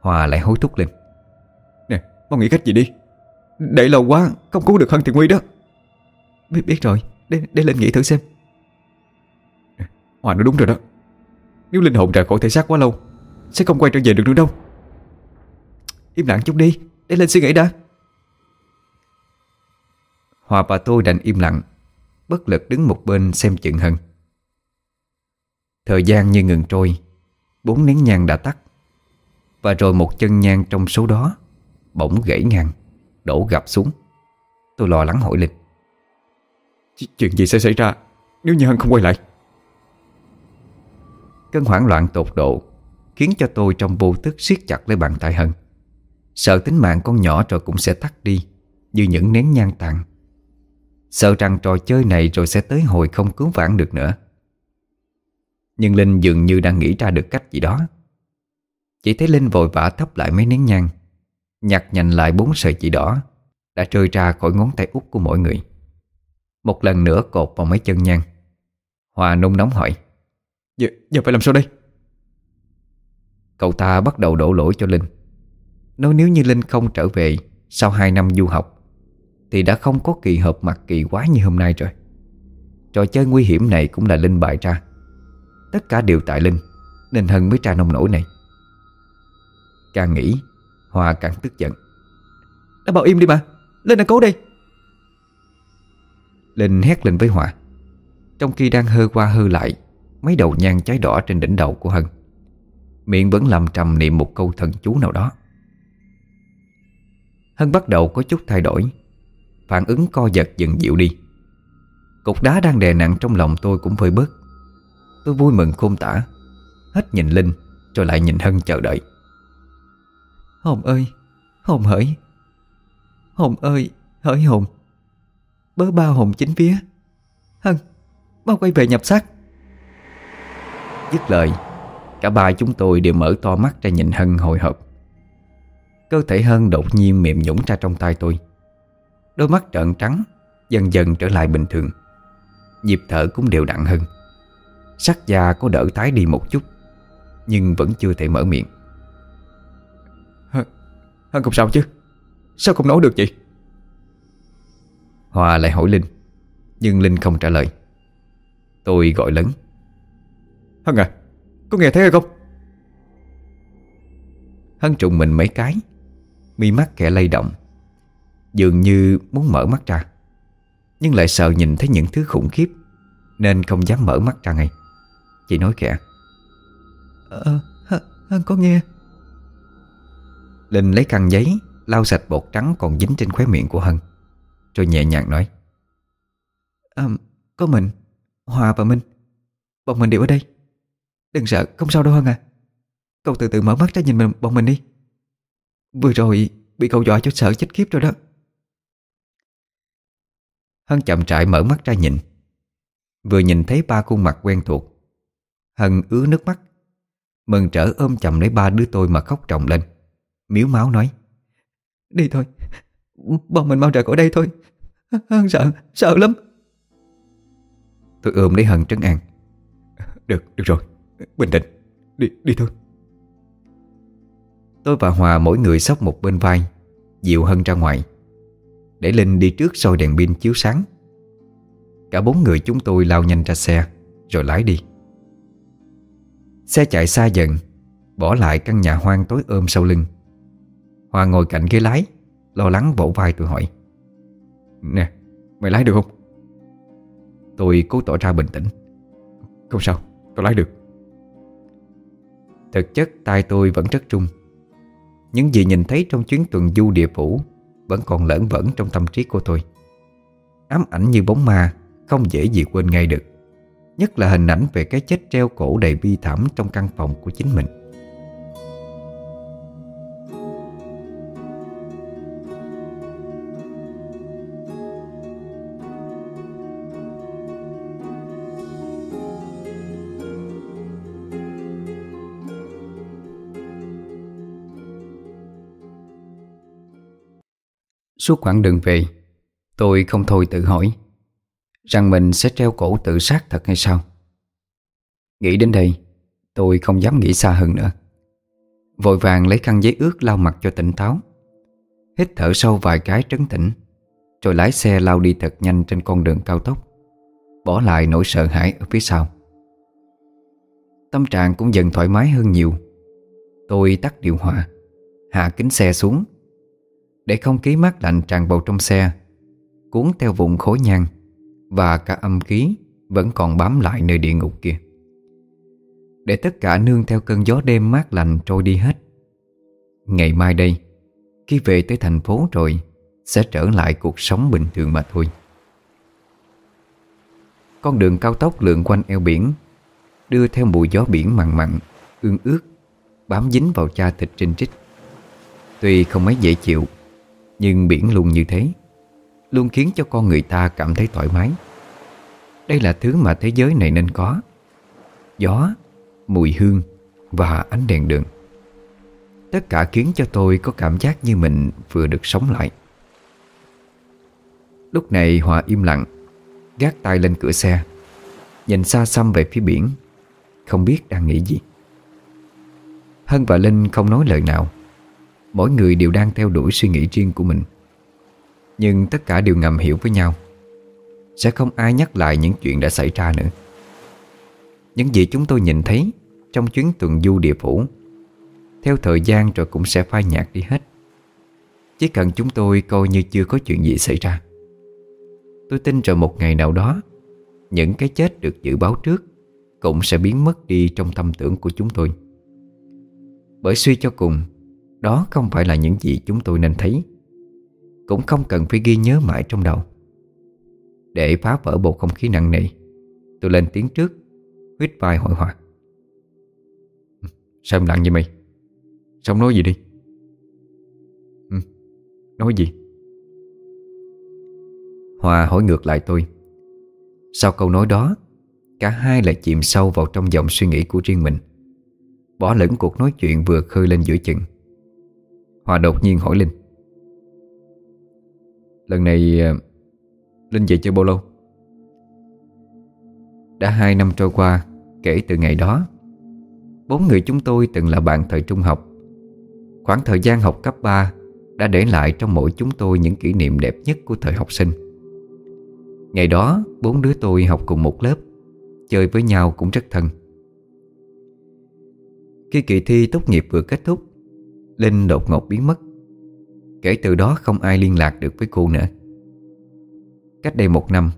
Hòa lại hối thúc lên. Nè, mau nghĩ cách gì đi? Để lâu quá, không cứu được Hân thì nguy đó. Biết, biết rồi, để, để lên nghĩ thử xem. Hòa nói đúng rồi đó. Nếu linh hồn rời khỏi thể xác quá lâu Sẽ không quay trở về được nữa đâu. Im lặng chút đi, để lên suy nghĩ đã. Hòa và tôi đành im lặng Bất lực đứng một bên xem chuyện Hân. Thời gian như ngừng trôi Bốn nén nhang đã tắt Và rồi một chân nhang trong số đó Bỗng gãy ngang. Đổ gập xuống. Tôi lo lắng hỏi Linh. Chuyện gì sẽ xảy ra Nếu như Hân không quay lại? Cơn hoảng loạn tột độ Khiến cho tôi trong vô thức siết chặt lấy bàn tay Hân. Sợ tính mạng con nhỏ rồi cũng sẽ tắt đi Như những nén nhang tàn. Sợ rằng trò chơi này rồi sẽ tới hồi không cứu vãn được nữa. Nhưng Linh dường như đang nghĩ ra được cách gì đó. Chỉ thấy Linh vội vã thắp lại mấy nén nhang Nhặt nhành lại bốn sợi chỉ đỏ Đã rơi ra khỏi ngón tay út của mỗi người. Một lần nữa cột vào mấy chân nhang. Hòa nung nóng hỏi Giờ, giờ phải làm sao đây? Cậu ta bắt đầu đổ lỗi cho Linh. Nói nếu như Linh không trở về Sau 2 năm du học Thì đã không có kỳ hợp mặt kỳ quá như hôm nay rồi. Trò chơi nguy hiểm này cũng là Linh bại ra. Tất cả đều tại Linh Nên Hân mới ra nông nổi này. Càng nghĩ Hòa càng tức giận. Đã bảo im đi mà Lên đã cố đây Linh hét lên với Hòa Trong khi đang hơ qua hơ lại Mấy đầu nhang cháy đỏ trên đỉnh đầu của Hân. Miệng vẫn làm trầm niệm một câu thần chú nào đó. Hân bắt đầu có chút thay đổi Phản ứng co giật dần dịu đi. Cục đá đang đè nặng trong lòng tôi cũng vơi bớt. Tôi vui mừng khôn tả Hết nhìn Linh Rồi lại nhìn Hân chờ đợi Hồn ơi Hồn hỡi. Hồn ơi, hỡi hồn Bớ ba hồn chính phía Hân, Mau quay về nhập xác. Dứt lời, Cả ba chúng tôi đều mở to mắt ra nhìn Hân hồi hộp. Cơ thể Hân đột nhiên mềm nhũng ra trong tay tôi. Đôi mắt trợn trắng, Dần dần trở lại bình thường. Nhịp thở cũng đều đặn hơn. Sắc da có đỡ tái đi một chút, Nhưng vẫn chưa thể mở miệng. Hân không sao chứ? Sao không nói được vậy? Hòa lại hỏi Linh Nhưng Linh không trả lời. Tôi gọi lớn. Hân à Có nghe thấy hay không? Hân trùng mình mấy cái Mi mắt kẻ lay động Dường như muốn mở mắt ra Nhưng lại sợ nhìn thấy những thứ khủng khiếp Nên không dám mở mắt ra ngay. Chị nói kẻ Ờ, Hân có nghe. Linh lấy khăn giấy Lau sạch bột trắng còn dính trên khóe miệng của Hân. Rồi nhẹ nhàng nói à, Có mình Hòa và Minh. Bọn mình đều ở đây. Đừng sợ, không sao đâu Hân à. Cậu từ từ mở mắt ra nhìn mình, bọn mình đi. Vừa rồi bị cậu dọa cho sợ chết khiếp rồi đó. Hân chậm trại mở mắt ra nhìn. Vừa nhìn thấy ba khuôn mặt quen thuộc Hân ứa nước mắt Mừng trở ôm chầm lấy ba đứa tôi mà khóc trồng lên. Miếu máu nói. Đi thôi. Bọn mình mau rời khỏi đây thôi. Hân sợ, sợ lắm. Tôi ôm lấy Hân trấn an. Được, được rồi. Bình tĩnh, đi, đi thôi. Tôi và Hòa mỗi người sóc một bên vai Dịu Hân ra ngoài. Để Linh đi trước soi đèn pin chiếu sáng. Cả bốn người chúng tôi lao nhanh ra xe Rồi lái đi. Xe chạy xa dần Bỏ lại căn nhà hoang tối ôm sau lưng Hòa ngồi cạnh ghế lái Lo lắng vỗ vai tôi hỏi. Nè, mày lái được không? Tôi cố tỏ ra bình tĩnh. Không sao, tôi lái được. Thực chất tay tôi vẫn rất trung. Những gì nhìn thấy trong chuyến tuần du địa phủ Vẫn còn lẫn vẫn trong tâm trí của tôi. Ám ảnh như bóng ma Không dễ gì quên ngay được. Nhất là hình ảnh về cái chết treo cổ đầy bi thảm Trong căn phòng của chính mình. Suốt quãng đường về, Tôi không thôi tự hỏi Rằng mình sẽ treo cổ tự sát thật hay sao. Nghĩ đến đây, Tôi không dám nghĩ xa hơn nữa. Vội vàng lấy khăn giấy ướt lau mặt cho tỉnh táo. Hít thở sâu vài cái trấn tĩnh, Rồi lái xe lao đi thật nhanh trên con đường cao tốc, Bỏ lại nỗi sợ hãi ở phía sau. Tâm trạng cũng dần thoải mái hơn nhiều. Tôi tắt điều hòa, Hạ kính xe xuống để không khí mát lạnh tràn vào trong xe, Cuốn theo vùng khối nhang, Và cả âm khí Vẫn còn bám lại nơi địa ngục kia. Để tất cả nương theo cơn gió đêm mát lành trôi đi hết. Ngày mai đây, Khi về tới thành phố rồi, Sẽ trở lại cuộc sống bình thường mà thôi. Con đường cao tốc lượn quanh eo biển, Đưa theo mùi gió biển mặn mặn, Ương ướt Bám dính vào da thịt trinh trích. Tuy không mấy dễ chịu nhưng biển luôn như thế Luôn khiến cho con người ta cảm thấy thoải mái. Đây là thứ mà thế giới này nên có Gió, mùi hương và ánh đèn đường. Tất cả khiến cho tôi có cảm giác như mình vừa được sống lại. Lúc này Hòa im lặng Gác tay lên cửa xe Nhìn xa xăm về phía biển Không biết đang nghĩ gì. Hân và Linh không nói lời nào. Mỗi người đều đang theo đuổi suy nghĩ riêng của mình. Nhưng tất cả đều ngầm hiểu với nhau. Sẽ không ai nhắc lại những chuyện đã xảy ra nữa. Những gì chúng tôi nhìn thấy Trong chuyến tuần du địa phủ, Theo thời gian rồi cũng sẽ phai nhạt đi hết. Chỉ cần chúng tôi coi như chưa có chuyện gì xảy ra. Tôi tin rồi một ngày nào đó, Những cái chết được dự báo trước Cũng sẽ biến mất đi trong tâm tưởng của chúng tôi. Bởi suy cho cùng đó không phải là những gì chúng tôi nên thấy. Cũng không cần phải ghi nhớ mãi trong đầu. Để phá vỡ bầu không khí nặng nề Tôi lên tiếng trước Huyết vai hội Hòa [laughs] Sao em lặng vậy mày? Sao nói gì đi? Ừ, Nói gì? Hòa hỏi ngược lại tôi. Sau câu nói đó Cả hai lại chìm sâu vào trong dòng suy nghĩ của riêng mình. Bỏ lửng cuộc nói chuyện vừa khơi lên giữa chừng. Hòa đột nhiên hỏi Linh. Lần này ờ, Linh về chơi bao lâu? Đã hai năm trôi qua, Kể từ ngày đó, Bốn người chúng tôi từng là bạn thời trung học. Khoảng thời gian học cấp 3 Đã để lại trong mỗi chúng tôi những kỷ niệm đẹp nhất của thời học sinh. Ngày đó, bốn đứa tôi học cùng một lớp, Chơi với nhau cũng rất thân. Khi kỳ thi tốt nghiệp vừa kết thúc Linh đột ngột biến mất. Kể từ đó không ai liên lạc được với cô nữa. Cách đây một năm,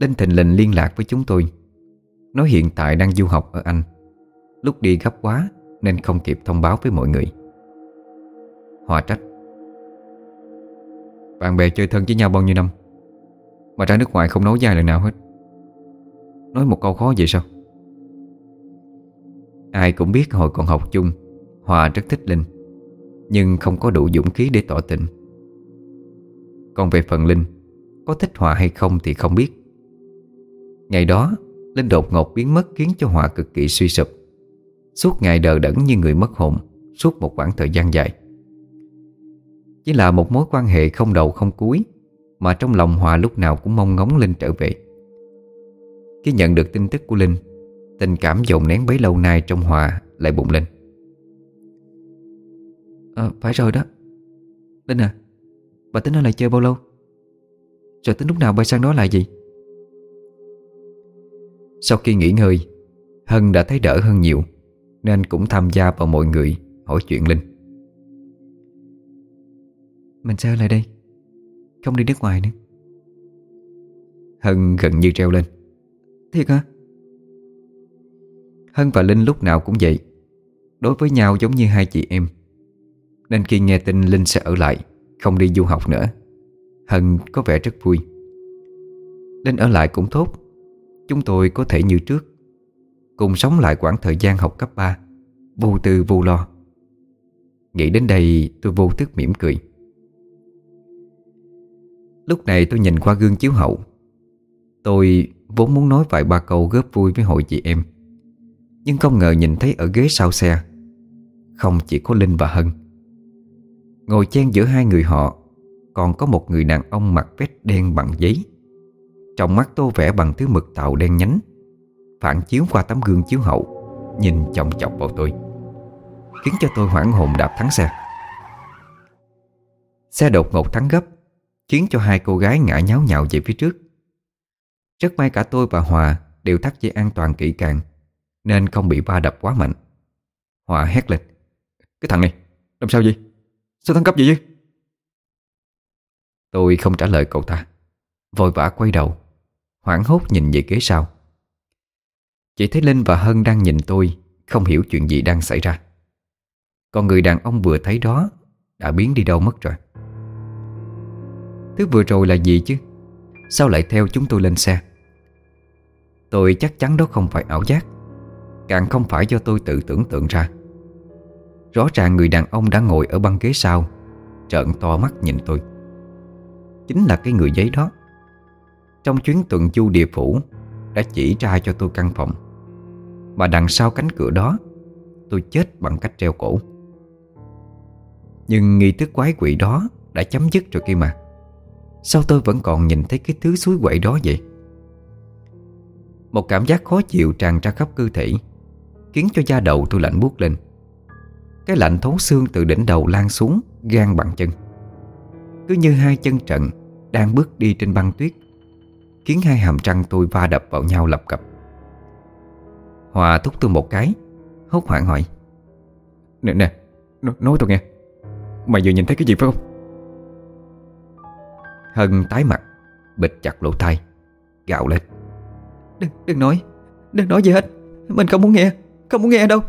Linh thình lình liên lạc với chúng tôi. Nói hiện tại đang du học ở Anh. Lúc đi gấp quá Nên không kịp thông báo với mọi người. Hòa trách. Bạn bè chơi thân với nhau bao nhiêu năm? Mà ra nước ngoài không nói dài lời nào hết. Nói một câu khó vậy sao? Ai cũng biết hồi còn học chung, Hòa rất thích Linh. Nhưng không có đủ dũng khí để tỏ tình. Còn về phần Linh, Có thích Hòa hay không thì không biết. Ngày đó, Linh đột ngột biến mất khiến cho Hòa cực kỳ suy sụp. Suốt ngày đờ đẫn như người mất hồn, Suốt một khoảng thời gian dài. Chỉ là một mối quan hệ không đầu không cuối, Mà trong lòng Hòa lúc nào cũng mong ngóng Linh trở về. Khi nhận được tin tức của Linh, Tình cảm dồn nén bấy lâu nay trong Hòa lại bùng lên à, Phải rồi đó. Linh à Bà tính ở lại chơi bao lâu? Rồi tính lúc nào bay sang đó là gì? Sau khi nghỉ ngơi Hân đã thấy đỡ hơn nhiều Nên cũng tham gia vào mọi người Hỏi chuyện Linh. Mình sẽ ở lại đây? Không đi nước ngoài nữa. Hân gần như treo lên. Thiệt hả? Hân và Linh lúc nào cũng vậy. Đối với nhau giống như hai chị em. Nên khi nghe tin Linh sẽ ở lại, Không đi du học nữa. Hân có vẻ rất vui. Linh ở lại cũng tốt. Chúng tôi có thể như trước. Cùng sống lại quãng thời gian học cấp 3 Vô tư, vô lo. Nghĩ đến đây, tôi vô thức mỉm cười. Lúc này tôi nhìn qua gương chiếu hậu. Tôi vốn muốn nói vài ba câu góp vui với hội chị em. Nhưng không ngờ nhìn thấy ở ghế sau xe, Không chỉ có Linh và Hân. Ngồi chen giữa hai người họ Còn có một người đàn ông mặc vest đen bằng giấy. Trong mắt tô vẽ bằng thứ mực tạo đen nhánh Phản chiếu qua tấm gương chiếu hậu Nhìn chòng chọc vào tôi. Khiến cho tôi hoảng hồn đạp thắng xe. Xe đột ngột thắng gấp Khiến cho hai cô gái ngã nháo nhào về phía trước. Rất may cả tôi và Hòa Đều thắt dây an toàn kỹ càng Nên không bị va đập quá mạnh. Hòa hét lên Cái thằng này, làm sao vậy? Sao thăng cấp vậy chứ? Tôi không trả lời cậu ta. Vội vã quay đầu, Hoảng hốt nhìn về ghế sau. Chỉ thấy Linh và Hân đang nhìn tôi, Không hiểu chuyện gì đang xảy ra. Còn người đàn ông vừa thấy đó, Đã biến đi đâu mất rồi. Thứ vừa rồi là gì chứ? Sao lại theo chúng tôi lên xe? Tôi chắc chắn đó không phải ảo giác, Càng không phải do tôi tự tưởng tượng ra. Rõ ràng người đàn ông đã ngồi ở băng ghế sau, Trợn to mắt nhìn tôi. Chính là cái người giấy đó. Trong chuyến tuần du địa phủ, Đã chỉ ra cho tôi căn phòng. Mà đằng sau cánh cửa đó, Tôi chết bằng cách treo cổ. Nhưng nghi thức quái quỷ đó Đã chấm dứt rồi kia mà. Sao tôi vẫn còn nhìn thấy cái thứ suối quậy đó vậy? Một cảm giác khó chịu tràn ra khắp cơ thể, Khiến cho da đầu tôi lạnh buốt lên. Cái lạnh thấu xương từ đỉnh đầu lan xuống Gan bằng chân. Cứ như hai chân trận Đang bước đi trên băng tuyết Khiến hai hàm răng tôi va đập vào nhau lập cập. Hòa thúc tôi một cái Hốt hoảng hỏi. Nè nè Nói tôi nghe Mày vừa nhìn thấy cái gì phải không? Hân tái mặt Bịt chặt lỗ tai Gạo lên. Đừng, đừng nói Đừng nói gì hết Mình không muốn nghe Không muốn nghe đâu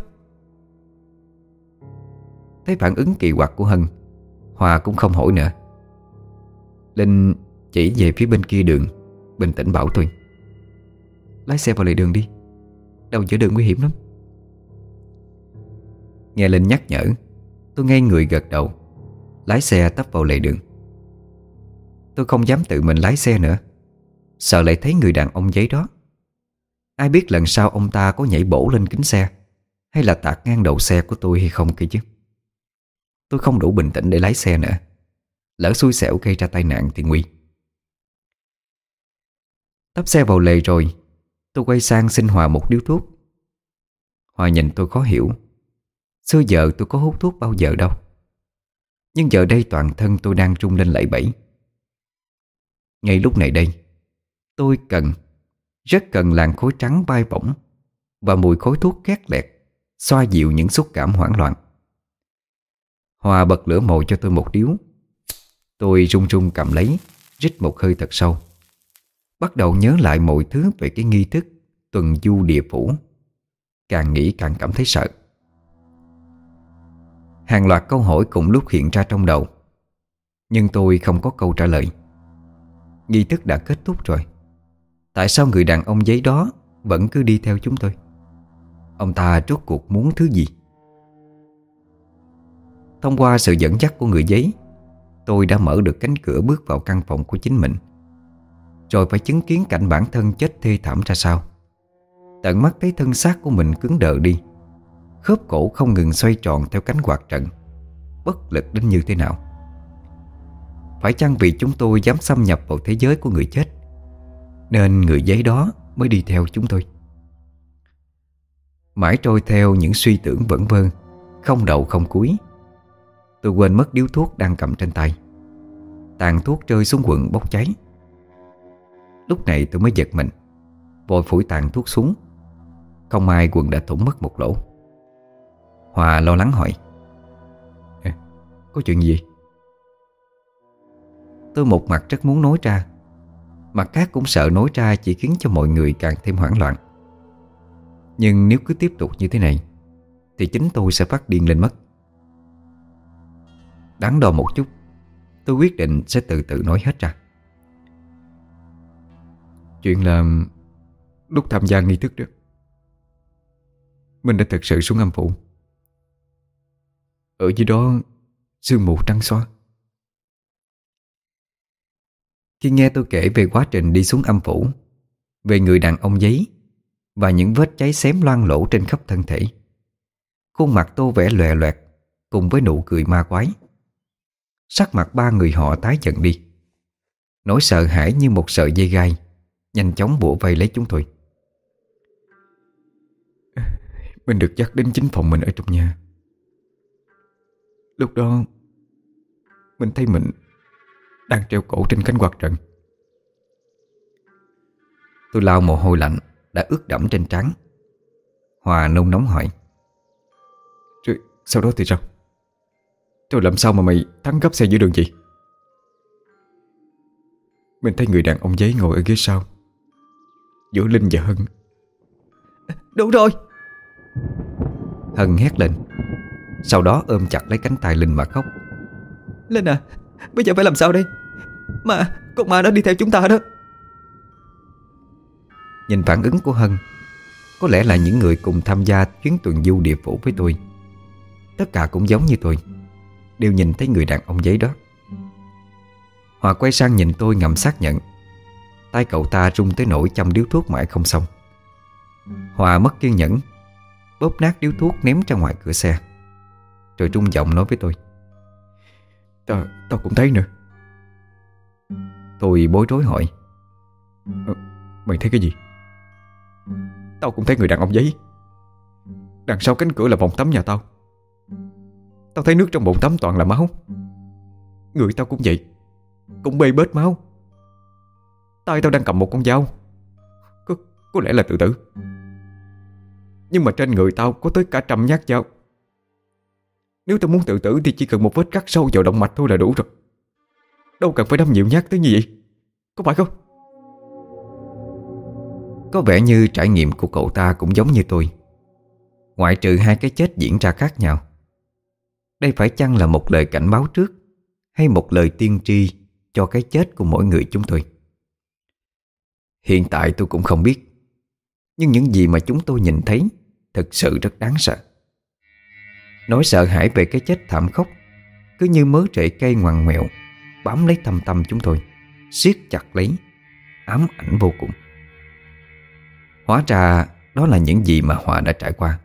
Thấy phản ứng kỳ quặc của Hân, Hòa cũng không hỏi nữa. Linh chỉ về phía bên kia đường, Bình tĩnh bảo tôi Lái xe vào lề đường đi Đầu giữa đường nguy hiểm lắm. Nghe Linh nhắc nhở, Tôi ngay người gật đầu, Lái xe tấp vào lề đường. Tôi không dám tự mình lái xe nữa, Sợ lại thấy người đàn ông giấy đó. Ai biết lần sau ông ta có nhảy bổ lên kính xe, Hay là tạt ngang đầu xe của tôi hay không kia chứ. Tôi không đủ bình tĩnh để lái xe nữa. Lỡ xui xẻo gây ra tai nạn thì nguy. Tắp xe vào lề rồi, Tôi quay sang xin Hòa một điếu thuốc. Hòa nhìn tôi khó hiểu. Xưa giờ tôi có hút thuốc bao giờ đâu. Nhưng giờ đây toàn thân tôi đang trung lên lẫy bẫy. Ngay lúc này đây, Tôi cần, Rất cần làn khối trắng bay bổng Và mùi khối thuốc két lẹt, Xoa dịu những xúc cảm hoảng loạn. Hòa bật lửa mồi cho tôi một điếu. Tôi run run cầm lấy, Rít một hơi thật sâu. Bắt đầu nhớ lại mọi thứ về cái nghi thức Tuần du địa phủ. Càng nghĩ càng cảm thấy sợ. Hàng loạt câu hỏi cùng lúc hiện ra trong đầu. Nhưng tôi không có câu trả lời. Nghi thức đã kết thúc rồi. Tại sao người đàn ông giấy đó Vẫn cứ đi theo chúng tôi? Ông ta rốt cuộc muốn thứ gì? Thông qua sự dẫn dắt của người giấy, Tôi đã mở được cánh cửa bước vào căn phòng của chính mình. Rồi phải chứng kiến cảnh bản thân chết thê thảm ra sao. Tận mắt thấy thân xác của mình cứng đờ đi, Khớp cổ không ngừng xoay tròn theo cánh quạt trận, Bất lực đến như thế nào. Phải chăng vì chúng tôi dám xâm nhập vào thế giới của người chết, Nên người giấy đó mới đi theo chúng tôi? Mãi trôi theo những suy tưởng vẩn vơ, Không đầu không cuối Tôi quên mất điếu thuốc đang cầm trên tay. Tàn thuốc rơi xuống quần bốc cháy. Lúc này tôi mới giật mình, Vội phủi tàn thuốc xuống. Không ai quần đã thủng mất một lỗ. Hòa lo lắng hỏi Có chuyện gì? Tôi một mặt rất muốn nói ra, Mặt khác cũng sợ nói ra chỉ khiến cho mọi người càng thêm hoảng loạn. Nhưng nếu cứ tiếp tục như thế này, Thì chính tôi sẽ phát điên lên mất đáng đo một chút. Tôi quyết định sẽ từ từ nói hết ra. Chuyện là Lúc tham gia nghi thức đó. Mình đã thực sự xuống âm phủ. Ở dưới đó, Sương mù trắng xóa. Khi nghe tôi kể về quá trình đi xuống âm phủ, Về người đàn ông giấy Và những vết cháy xém loang lỗ trên khắp thân thể, Khuôn mặt tô vẻ lòe loẹt Cùng với nụ cười ma quái. Sắc mặt ba người họ tái giận đi. Nỗi sợ hãi như một sợi dây gai, Nhanh chóng bủa vây lấy chúng tôi. Mình được dắt đến chính phòng mình ở trong nhà. Lúc đó, Mình thấy mình đang treo cổ trên cánh quạt trận Tôi lau mồ hôi lạnh Đã ướt đẫm trên trán. Hòa nôn nóng hỏi, Rồi sau đó thì sao? Rồi làm sao mà mày thắng gấp xe giữa đường gì Mình thấy người đàn ông giấy ngồi ở ghế sau. Giữa Linh và Hân. Đúng rồi. Hân hét lên. Sau đó ôm chặt lấy cánh tay Linh mà khóc. Linh à Bây giờ phải làm sao đây? Mà con ma đó đi theo chúng ta đó. Nhìn phản ứng của Hân Có lẽ là những người cùng tham gia chuyến tuần du địa phủ với tôi. Tất cả cũng giống như tôi Đều nhìn thấy người đàn ông giấy đó. Hòa quay sang nhìn tôi ngầm xác nhận Tay cậu ta rung tới nỗi chăm điếu thuốc mãi không xong. Hòa mất kiên nhẫn Bóp nát điếu thuốc ném ra ngoài cửa xe Rồi trung giọng nói với tôi. Tao, tao cũng thấy nữa. Tôi bối rối hỏi. Ờ, Mày thấy cái gì? Tao cũng thấy người đàn ông giấy. Đằng sau cánh cửa là vòng tắm nhà tao Tao thấy nước trong bồn tắm toàn là máu. Người tao cũng vậy. Cũng bê bết máu. Tay tao đang cầm một con dao. Có, có lẽ là tự tử. Nhưng mà trên người tao có tới cả trăm nhát dao. Nếu tao muốn tự tử Thì chỉ cần một vết cắt sâu vào động mạch thôi là đủ rồi. Đâu cần phải đâm nhiều nhát tới như vậy. Có phải không? Có vẻ như trải nghiệm của cậu ta cũng giống như tôi. Ngoại trừ hai cái chết diễn ra khác nhau. Đây phải chăng là một lời cảnh báo trước Hay một lời tiên tri Cho cái chết của mỗi người chúng tôi? Hiện tại tôi cũng không biết, Nhưng những gì mà chúng tôi nhìn thấy Thực sự rất đáng sợ. Nỗi sợ hãi về cái chết thảm khốc Cứ như mớ rễ cây ngoằn ngoèo Bám lấy thâm tâm chúng tôi, siết chặt lấy, Ám ảnh vô cùng. Hóa ra đó là những gì mà Hòa đã trải qua.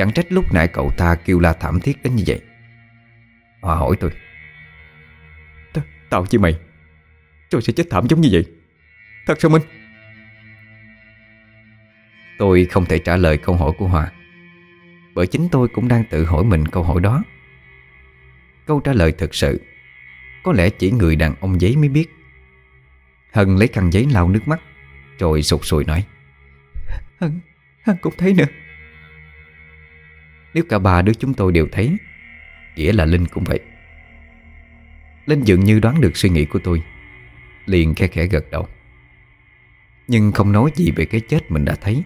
Chẳng trách lúc nãy cậu ta kêu la thảm thiết đến như vậy. Hòa hỏi tôi T Tao chứ mày Tôi sẽ chết thảm giống như vậy. Thật sao Minh? Tôi không thể trả lời câu hỏi của Hòa Bởi chính tôi cũng đang tự hỏi mình câu hỏi đó. Câu trả lời thực sự Có lẽ chỉ người đàn ông giấy mới biết. Hân lấy khăn giấy lau nước mắt Rồi sụt sùi nói Hân, Hân cũng thấy nữa. Nếu cả ba đứa chúng tôi đều thấy, Nghĩa là Linh cũng vậy. Linh dường như đoán được suy nghĩ của tôi, Liền khe khẽ gật đầu. Nhưng không nói gì về cái chết mình đã thấy.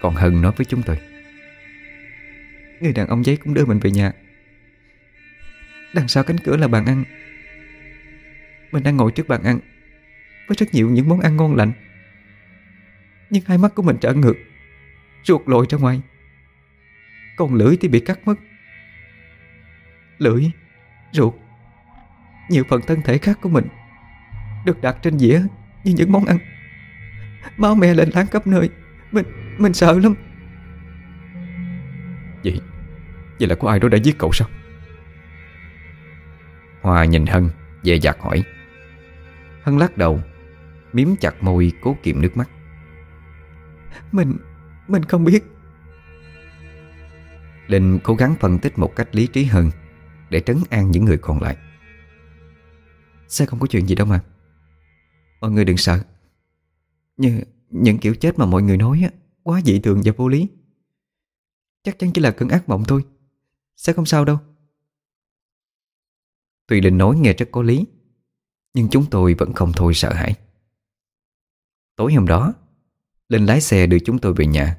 Còn Hân nói với chúng tôi, Người đàn ông giấy cũng đưa mình về nhà. Đằng sau cánh cửa là bàn ăn. Mình đang ngồi trước bàn ăn, Với rất nhiều những món ăn ngon lành. Nhưng hai mắt của mình trở ngược, Ruột lội ra ngoài. Còn lưỡi thì bị cắt mất. Lưỡi Ruột Nhiều phần thân thể khác của mình Được đặt trên dĩa Như những món ăn. Máu me lên láng khắp nơi Mình mình sợ lắm. Vậy Vậy là có ai đó đã giết cậu sao? Hòa nhìn Hân Dè dặt hỏi. Hân lắc đầu Miếm chặt môi cố kiềm nước mắt. Mình Mình không biết Linh cố gắng phân tích một cách lý trí hơn Để trấn an những người còn lại. Sẽ không có chuyện gì đâu mà. Mọi người đừng sợ. Như những kiểu chết mà mọi người nói á, Quá dị thường và vô lý. Chắc chắn chỉ là cơn ác mộng thôi. Sẽ không sao đâu. Tuy Linh nói nghe rất có lý, Nhưng chúng tôi vẫn không thôi sợ hãi. Tối hôm đó, Linh lái xe đưa chúng tôi về nhà.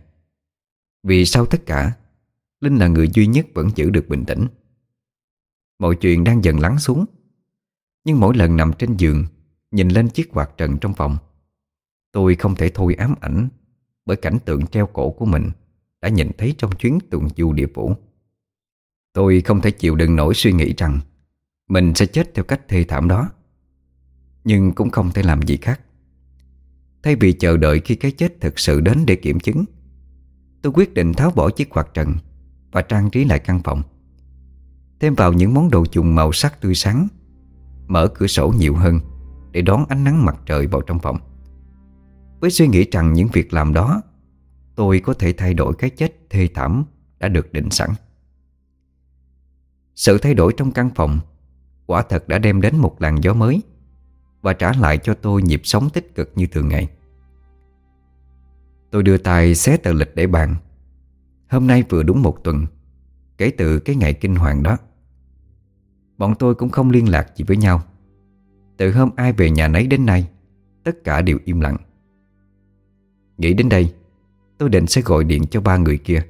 Vì sau tất cả Linh là người duy nhất vẫn giữ được bình tĩnh. Mọi chuyện đang dần lắng xuống. Nhưng mỗi lần nằm trên giường, Nhìn lên chiếc quạt trần trong phòng, Tôi không thể thôi ám ảnh Bởi cảnh tượng treo cổ của mình Đã nhìn thấy trong chuyến tuần du địa phủ. Tôi không thể chịu đựng nổi suy nghĩ rằng Mình sẽ chết theo cách thê thảm đó. Nhưng cũng không thể làm gì khác. Thay vì chờ đợi khi cái chết thực sự đến để kiểm chứng, Tôi quyết định tháo bỏ chiếc quạt trần và trang trí lại căn phòng. Thêm vào những món đồ dùng màu sắc tươi sáng, Mở cửa sổ nhiều hơn Để đón ánh nắng mặt trời vào trong phòng. Với suy nghĩ rằng những việc làm đó, Tôi có thể thay đổi cái chết thê thảm Đã được định sẵn. Sự thay đổi trong căn phòng Quả thật đã đem đến một làn gió mới Và trả lại cho tôi nhịp sống tích cực như thường ngày. Tôi đưa tay xé tờ lịch để bàn Hôm nay vừa đúng một tuần, Kể từ cái ngày kinh hoàng đó, Bọn tôi cũng không liên lạc gì với nhau. Từ hôm ai về nhà nấy đến nay, Tất cả đều im lặng. Nghĩ đến đây, Tôi định sẽ gọi điện cho ba người kia,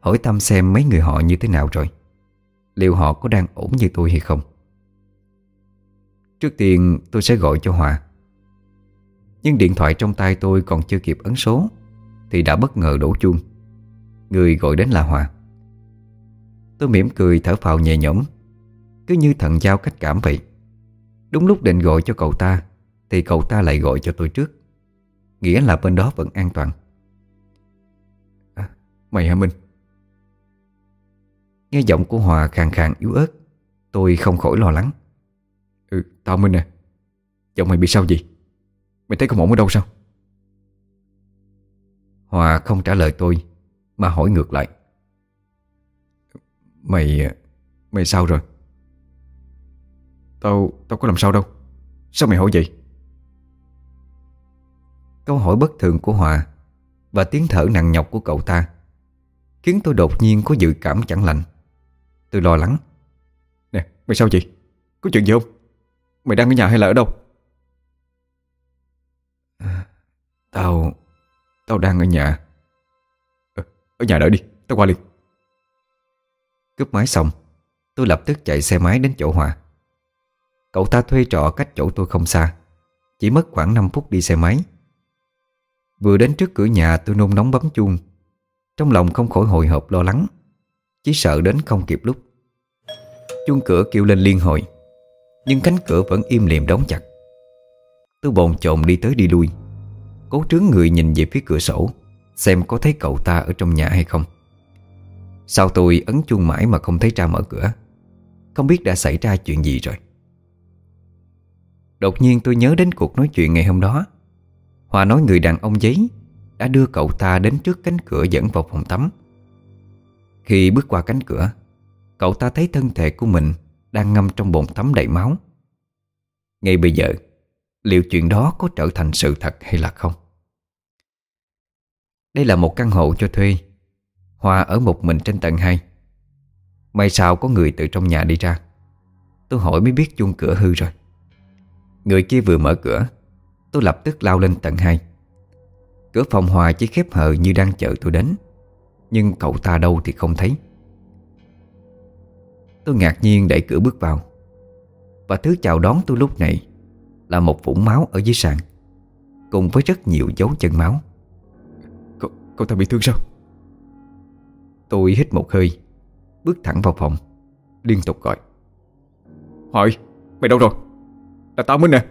Hỏi thăm xem mấy người họ như thế nào rồi, Liệu họ có đang ổn như tôi hay không. Trước tiên, tôi sẽ gọi cho Hòa. Nhưng điện thoại trong tay tôi còn chưa kịp ấn số, Thì đã bất ngờ đổ chuông. Người gọi đến là Hòa. Tôi mỉm cười thở phào nhẹ nhõm Cứ như thần giao cách cảm vậy. Đúng lúc định gọi cho cậu ta Thì cậu ta lại gọi cho tôi trước. Nghĩa là bên đó vẫn an toàn. À, Mày hả Minh? Nghe giọng của Hòa khàn khàn yếu ớt Tôi không khỏi lo lắng. Ừ tao Minh nè Giọng mày bị sao gì Mày thấy không ổn ở đâu sao? Hòa không trả lời tôi. Mà hỏi ngược lại. Mày Mày sao rồi? Tao Tao có làm sao đâu. Sao mày hỏi vậy? Câu hỏi bất thường của Hòa Và tiếng thở nặng nhọc của cậu ta Khiến tôi đột nhiên có dự cảm chẳng lành. Tôi lo lắng. Nè mày sao vậy? Có chuyện gì không? Mày đang ở nhà hay là ở đâu? À, Tao Tao đang ở nhà. Ở nhà đợi đi, Tao qua liền. Cướp máy xong, Tôi lập tức chạy xe máy đến chỗ Hòa. Cậu ta thuê trọ cách chỗ tôi không xa, Chỉ mất khoảng 5 phút đi xe máy. Vừa đến trước cửa nhà, tôi nôn nóng bấm chuông. Trong lòng không khỏi hồi hộp lo lắng, Chỉ sợ đến không kịp lúc. Chuông cửa kêu lên liên hồi, Nhưng cánh cửa vẫn im liềm đóng chặt. Tôi bồn chồn đi tới đi lui, Cố trướng người nhìn về phía cửa sổ. Xem có thấy cậu ta ở trong nhà hay không. Sao tôi ấn chuông mãi mà không thấy ra mở cửa? Không biết đã xảy ra chuyện gì rồi. Đột nhiên tôi nhớ đến cuộc nói chuyện ngày hôm đó. Hòa nói người đàn ông giấy Đã đưa cậu ta đến trước cánh cửa dẫn vào phòng tắm. Khi bước qua cánh cửa, Cậu ta thấy thân thể của mình Đang ngâm trong bồn tắm đầy máu. Ngay bây giờ, Liệu chuyện đó có trở thành sự thật hay là không? Đây là một căn hộ cho thuê, Hoa ở một mình trên tầng 2 May sao có người từ trong nhà đi ra. Tôi hỏi mới biết chuông cửa hư rồi. Người kia vừa mở cửa, Tôi lập tức lao lên tầng 2 Cửa phòng Hòa chỉ khép hờ như đang chờ tôi đến, Nhưng cậu ta đâu thì không thấy. Tôi ngạc nhiên đẩy cửa bước vào. Và thứ chào đón tôi lúc này Là một vũng máu ở dưới sàn, Cùng với rất nhiều dấu chân máu. Cậu, ta bị thương sao? Tôi hít một hơi Bước thẳng vào phòng Liên tục gọi. Hỏi mày đâu rồi? Là tao Minh nè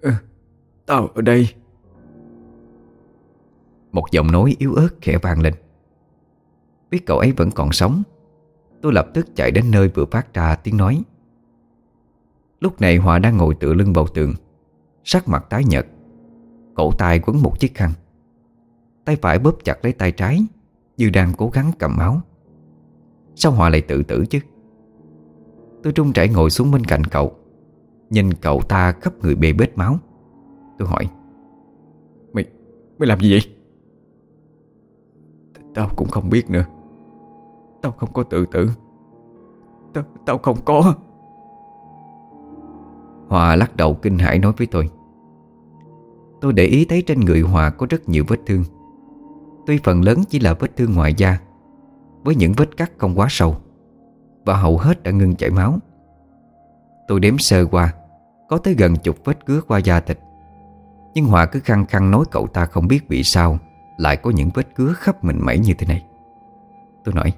ừ, Tao ở đây. Một giọng nói yếu ớt khẽ vang lên. Biết cậu ấy vẫn còn sống Tôi lập tức chạy đến nơi vừa phát ra tiếng nói. Lúc này Hòa đang ngồi tựa lưng vào tường Sắc mặt tái nhợt Cổ tay quấn một chiếc khăn Tay phải bóp chặt lấy tay trái Như đang cố gắng cầm máu. Sao Hòa lại tự tử chứ? Tôi trung trải ngồi xuống bên cạnh cậu Nhìn cậu ta khắp người bê bết máu. Tôi hỏi Mày, mày làm gì vậy? Tao cũng không biết nữa. Tao không có tự tử. Tao, tao không có. Hòa lắc đầu kinh hãi nói với tôi Tôi để ý thấy trên người Hòa có rất nhiều vết thương. Tuy phần lớn chỉ là vết thương ngoài da Với những vết cắt không quá sâu Và hầu hết đã ngưng chảy máu. Tôi đếm sơ qua Có tới gần chục vết cứa qua da thịt. Nhưng Hòa cứ khăng khăng nói cậu ta không biết vì sao Lại có những vết cứa khắp mình mẩy như thế này. Tôi nói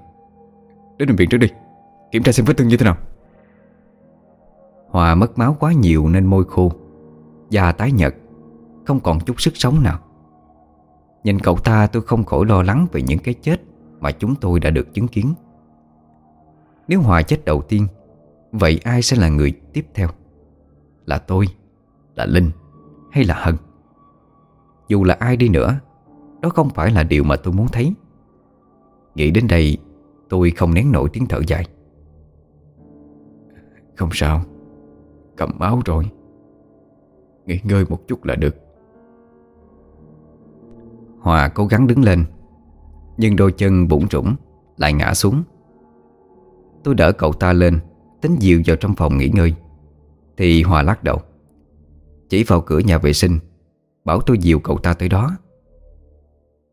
Đến bệnh viện trước đi Kiểm tra xem vết thương như thế nào. Hòa mất máu quá nhiều nên môi khô Da tái nhợt Không còn chút sức sống nào Nhìn cậu ta tôi không khỏi lo lắng Về những cái chết mà chúng tôi đã được chứng kiến. Nếu Hòa chết đầu tiên, Vậy ai sẽ là người tiếp theo? Là tôi, Là Linh Hay là Hân? Dù là ai đi nữa, Đó không phải là điều mà tôi muốn thấy. Nghĩ đến đây, Tôi không nén nổi tiếng thở dài. Không sao, Cầm máu rồi. Nghỉ ngơi một chút là được. Hòa cố gắng đứng lên. Nhưng đôi chân bụng rũng Lại ngã xuống. Tôi đỡ cậu ta lên, Tính dịu vào trong phòng nghỉ ngơi. Thì Hòa lắc đầu. Chỉ vào cửa nhà vệ sinh, Bảo tôi dìu cậu ta tới đó.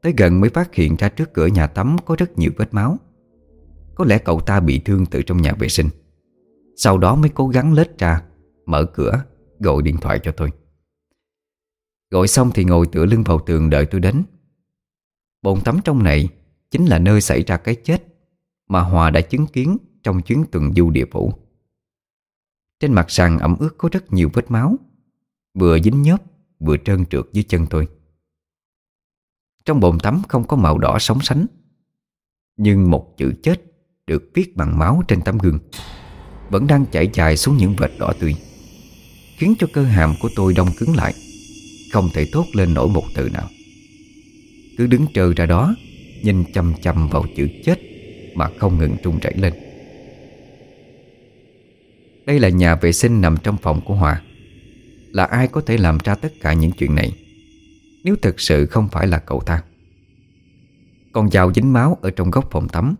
Tới gần mới phát hiện ra trước cửa nhà tắm Có rất nhiều vết máu. Có lẽ cậu ta bị thương từ trong nhà vệ sinh. Sau đó mới cố gắng lết ra, Mở cửa, Gọi điện thoại cho tôi. Gọi xong thì ngồi tựa lưng vào tường đợi tôi đến. Bồn tắm trong này Chính là nơi xảy ra cái chết Mà Hòa đã chứng kiến Trong chuyến tuần du địa phủ. Trên mặt sàn ẩm ướt có rất nhiều vết máu, Vừa dính nhớp, Vừa trơn trượt dưới chân tôi. Trong bồn tắm không có màu đỏ sóng sánh, Nhưng một chữ chết Được viết bằng máu trên tấm gương. Vẫn đang chảy dài xuống những vệt đỏ tươi, Khiến cho cơ hàm của tôi đông cứng lại, Không thể thốt lên nổi một từ nào. Cứ đứng trơ ra đó, Nhìn chăm chăm vào chữ chết Mà không ngừng trung rẩy lên. Đây là nhà vệ sinh nằm trong phòng của Hòa. Là ai có thể làm ra tất cả những chuyện này? Nếu thực sự không phải là cậu ta. Còn dao dính máu ở trong góc phòng tắm,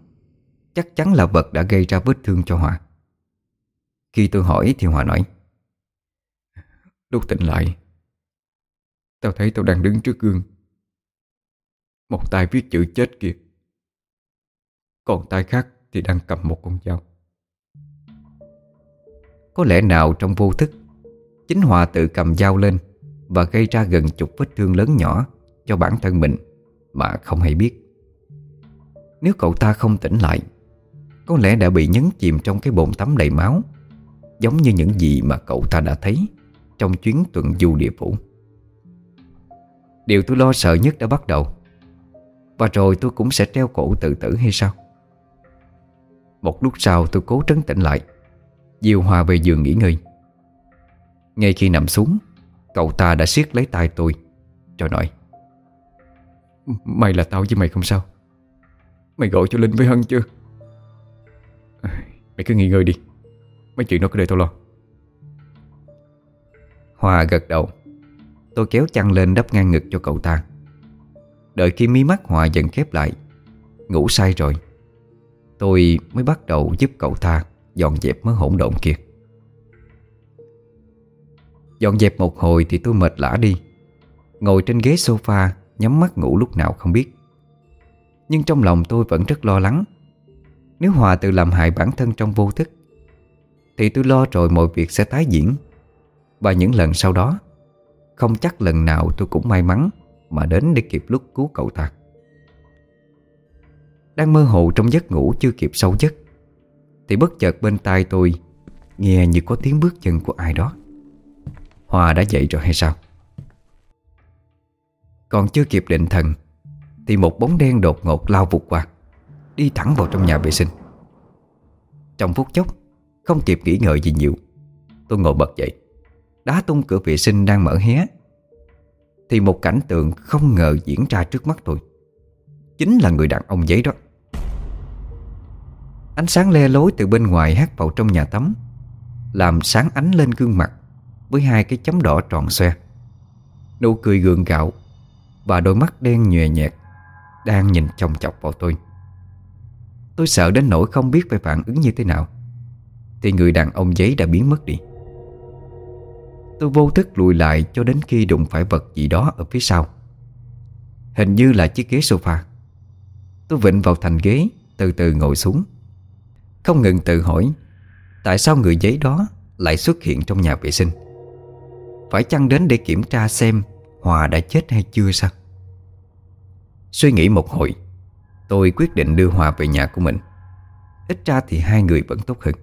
Chắc chắn là vật đã gây ra vết thương cho Hòa. Khi tôi hỏi thì Hòa nói Lúc tỉnh lại. Tao thấy tao đang đứng trước gương. Một tay viết chữ chết kia Còn tay khác thì đang cầm một con dao. Có lẽ nào trong vô thức, Chính Hòa tự cầm dao lên Và gây ra gần chục vết thương lớn nhỏ Cho bản thân mình Mà không hay biết. Nếu cậu ta không tỉnh lại, Có lẽ đã bị nhấn chìm trong cái bồn tắm đầy máu, Giống như những gì mà cậu ta đã thấy Trong chuyến tuần du địa phủ. Điều tôi lo sợ nhất đã bắt đầu. Và rồi tôi cũng sẽ treo cổ tự tử hay sao? Một lúc sau tôi cố trấn tĩnh lại, Diều Hòa về giường nghỉ ngơi. Ngay khi nằm xuống, Cậu ta đã siết lấy tay tôi Rồi nói, Mày là tao với mày không sao? Mày gọi cho Linh với Hân chưa? Mày cứ nghỉ ngơi đi, Mấy chuyện đó cứ để tao lo. Hòa gật đầu. Tôi kéo chăn lên đắp ngang ngực cho cậu ta. Đợi khi mí mắt Hòa dần khép lại, Ngủ say rồi, Tôi mới bắt đầu giúp cậu ta Dọn dẹp mớ hỗn độn kia. Dọn dẹp một hồi thì tôi mệt lả đi. Ngồi trên ghế sofa, Nhắm mắt ngủ lúc nào không biết. Nhưng trong lòng tôi vẫn rất lo lắng. Nếu Hòa tự làm hại bản thân trong vô thức, Thì tôi lo rồi mọi việc sẽ tái diễn. Và những lần sau đó, Không chắc lần nào tôi cũng may mắn. Mà đến để kịp lúc cứu cậu ta. Đang mơ hồ trong giấc ngủ chưa kịp sâu giấc, Thì bất chợt bên tai tôi Nghe như có tiếng bước chân của ai đó. Hòa đã dậy rồi hay sao? Còn chưa kịp định thần, Thì một bóng đen đột ngột lao vụt qua, Đi thẳng vào trong nhà vệ sinh. Trong phút chốc, Không kịp nghĩ ngợi gì nhiều, Tôi ngồi bật dậy, Đá tung cửa vệ sinh đang mở hé. Thì một cảnh tượng không ngờ diễn ra trước mắt tôi. Chính là người đàn ông giấy đó. Ánh sáng le lối từ bên ngoài hắt vào trong nhà tắm, Làm sáng ánh lên gương mặt Với hai cái chấm đỏ tròn xoe. Nụ cười gượng gạo Và đôi mắt đen nhòe nhẹt Đang nhìn chòng chọc vào tôi. Tôi sợ đến nỗi không biết phải phản ứng như thế nào, Thì người đàn ông giấy đã biến mất đi. Tôi vô thức lùi lại cho đến khi đụng phải vật gì đó ở phía sau. Hình như là chiếc ghế sofa. Tôi vịnh vào thành ghế, Từ từ ngồi xuống. Không ngừng tự hỏi, Tại sao người giấy đó lại xuất hiện trong nhà vệ sinh? Phải chăng đến để kiểm tra xem Hòa đã chết hay chưa sao? Suy nghĩ một hồi, Tôi quyết định đưa Hòa về nhà của mình. Ít ra thì hai người vẫn tốt hơn.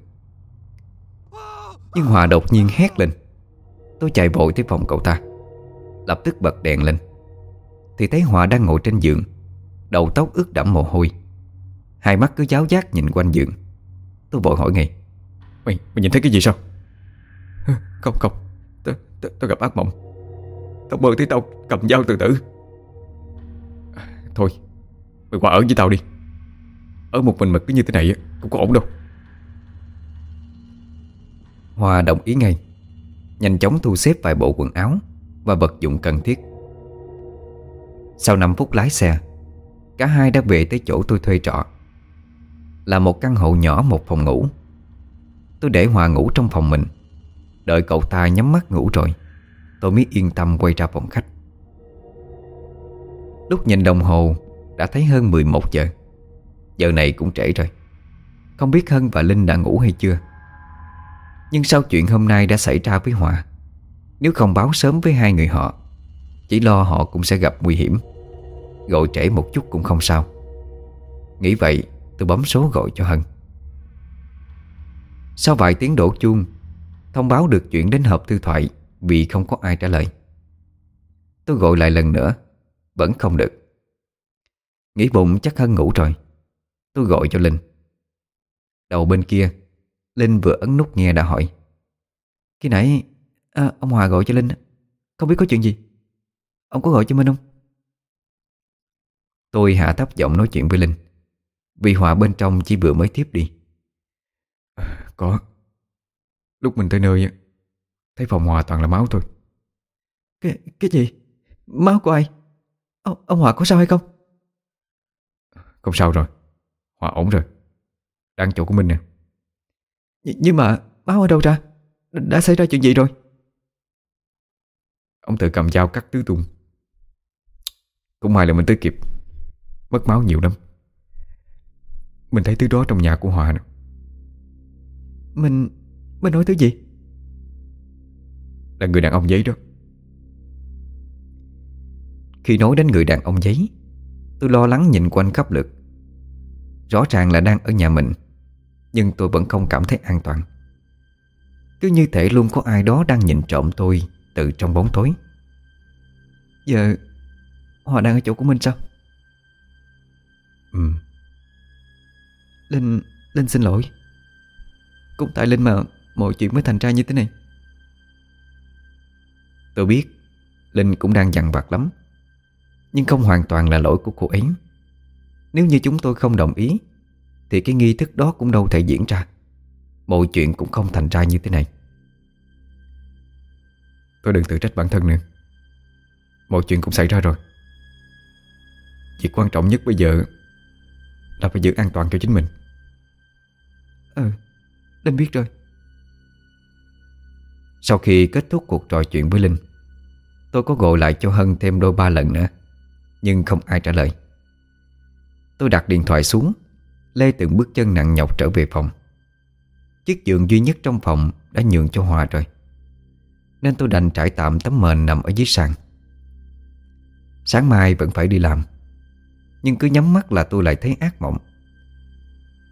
Nhưng Hòa đột nhiên hét lên. Tôi chạy vội tới phòng cậu ta. Lập tức bật đèn lên. Thì thấy Hòa đang ngồi trên giường Đầu tóc ướt đẫm mồ hôi. Hai mắt cứ giáo giác nhìn quanh giường. Tôi vội hỏi ngay Mày, mày nhìn thấy cái gì sao? Không không. Tao tao gặp ác mộng. Tao mơ thấy tao cầm dao tự tử. Thôi Mày qua ở với tao đi. Ở một mình mà cứ như thế này Cũng có ổn đâu. Hòa đồng ý ngay Nhanh chóng thu xếp vài bộ quần áo Và vật dụng cần thiết. Sau 5 phút lái xe, Cả hai đã về tới chỗ tôi thuê trọ. Là một căn hộ nhỏ một phòng ngủ. Tôi để Hòa ngủ trong phòng mình. Đợi cậu ta nhắm mắt ngủ rồi, Tôi mới yên tâm quay ra phòng khách. Lúc nhìn đồng hồ, Đã thấy hơn 11 giờ. Giờ này cũng trễ rồi. Không biết Hân và Linh đã ngủ hay chưa. Nhưng sau chuyện hôm nay đã xảy ra với Hòa, Nếu không báo sớm với hai người họ, Chỉ lo họ cũng sẽ gặp nguy hiểm. Gọi trễ một chút cũng không sao. Nghĩ vậy, tôi bấm số gọi cho Hân. Sau vài tiếng đổ chuông, Thông báo được chuyển đến hộp thư thoại Vì không có ai trả lời. Tôi gọi lại lần nữa, Vẫn không được. Nghĩ bụng chắc Hân ngủ rồi. Tôi gọi cho Linh. Đầu bên kia Linh vừa ấn nút nghe đã hỏi. Khi nãy à, Ông Hòa gọi cho Linh Không biết có chuyện gì? Ông có gọi cho Minh không? Tôi hạ thấp giọng nói chuyện với Linh Vì Hòa bên trong chỉ vừa mới tiếp đi. Có. Lúc mình tới nơi Thấy phòng Hòa toàn là máu thôi. Cái, cái gì? Máu của ai? Ông, ông Hòa có sao hay không? Không sao rồi. Hòa ổn rồi. Đang chỗ của mình nè Nhưng mà máu ở đâu ra? Đã, xảy ra chuyện gì rồi? Ông tự cầm dao cắt tứ tung. Cũng may là mình tới kịp. Mất máu nhiều lắm. Mình thấy thứ đó trong nhà của Hòa nè. Mình... mình nói thứ gì? Là người đàn ông giấy đó. Khi nói đến người đàn ông giấy Tôi lo lắng nhìn quanh khắp lượt. Rõ ràng là đang ở nhà mình Nhưng tôi vẫn không cảm thấy an toàn. Cứ như thể luôn có ai đó đang nhìn trộm tôi Từ trong bóng tối. Giờ Hòa đang ở chỗ của mình sao? Ừ. Linh... Linh xin lỗi. Cũng tại Linh mà mọi chuyện mới thành ra như thế này. Tôi biết Linh cũng đang dằn vặt lắm. Nhưng không hoàn toàn là lỗi của cô ấy. Nếu như chúng tôi không đồng ý Thì cái nghi thức đó cũng đâu thể diễn ra. Mọi chuyện cũng không thành ra như thế này. Tôi đừng tự trách bản thân nữa. Mọi chuyện cũng xảy ra rồi. Việc quan trọng nhất bây giờ Là phải giữ an toàn cho chính mình. Ừ Linh biết rồi. Sau khi kết thúc cuộc trò chuyện với Linh Tôi có gọi lại cho Hân thêm đôi ba lần nữa Nhưng không ai trả lời. Tôi đặt điện thoại xuống Lê từng bước chân nặng nhọc trở về phòng. Chiếc giường duy nhất trong phòng Đã nhường cho Hòa rồi. Nên tôi đành trải tạm tấm mền nằm ở dưới sàn. Sáng mai vẫn phải đi làm. Nhưng cứ nhắm mắt là tôi lại thấy ác mộng.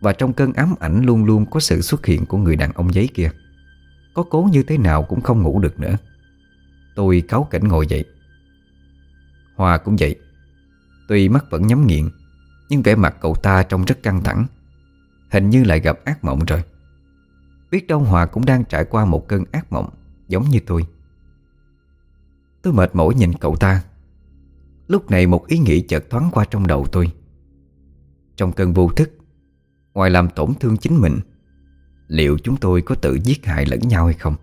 Và trong cơn ám ảnh luôn luôn có sự xuất hiện của người đàn ông giấy kia. Có cố như thế nào cũng không ngủ được nữa. Tôi cáu cảnh ngồi dậy. Hòa cũng vậy Tuy mắt vẫn nhắm nghiện nhưng vẻ mặt cậu ta trông rất căng thẳng. Hình như lại gặp ác mộng rồi. Biết đâu Hòa cũng đang trải qua một cơn ác mộng, Giống như tôi. Tôi mệt mỏi nhìn cậu ta. Lúc này một ý nghĩ chợt thoáng qua trong đầu tôi. Trong cơn vô thức, Ngoài làm tổn thương chính mình, Liệu chúng tôi có tự giết hại lẫn nhau hay không?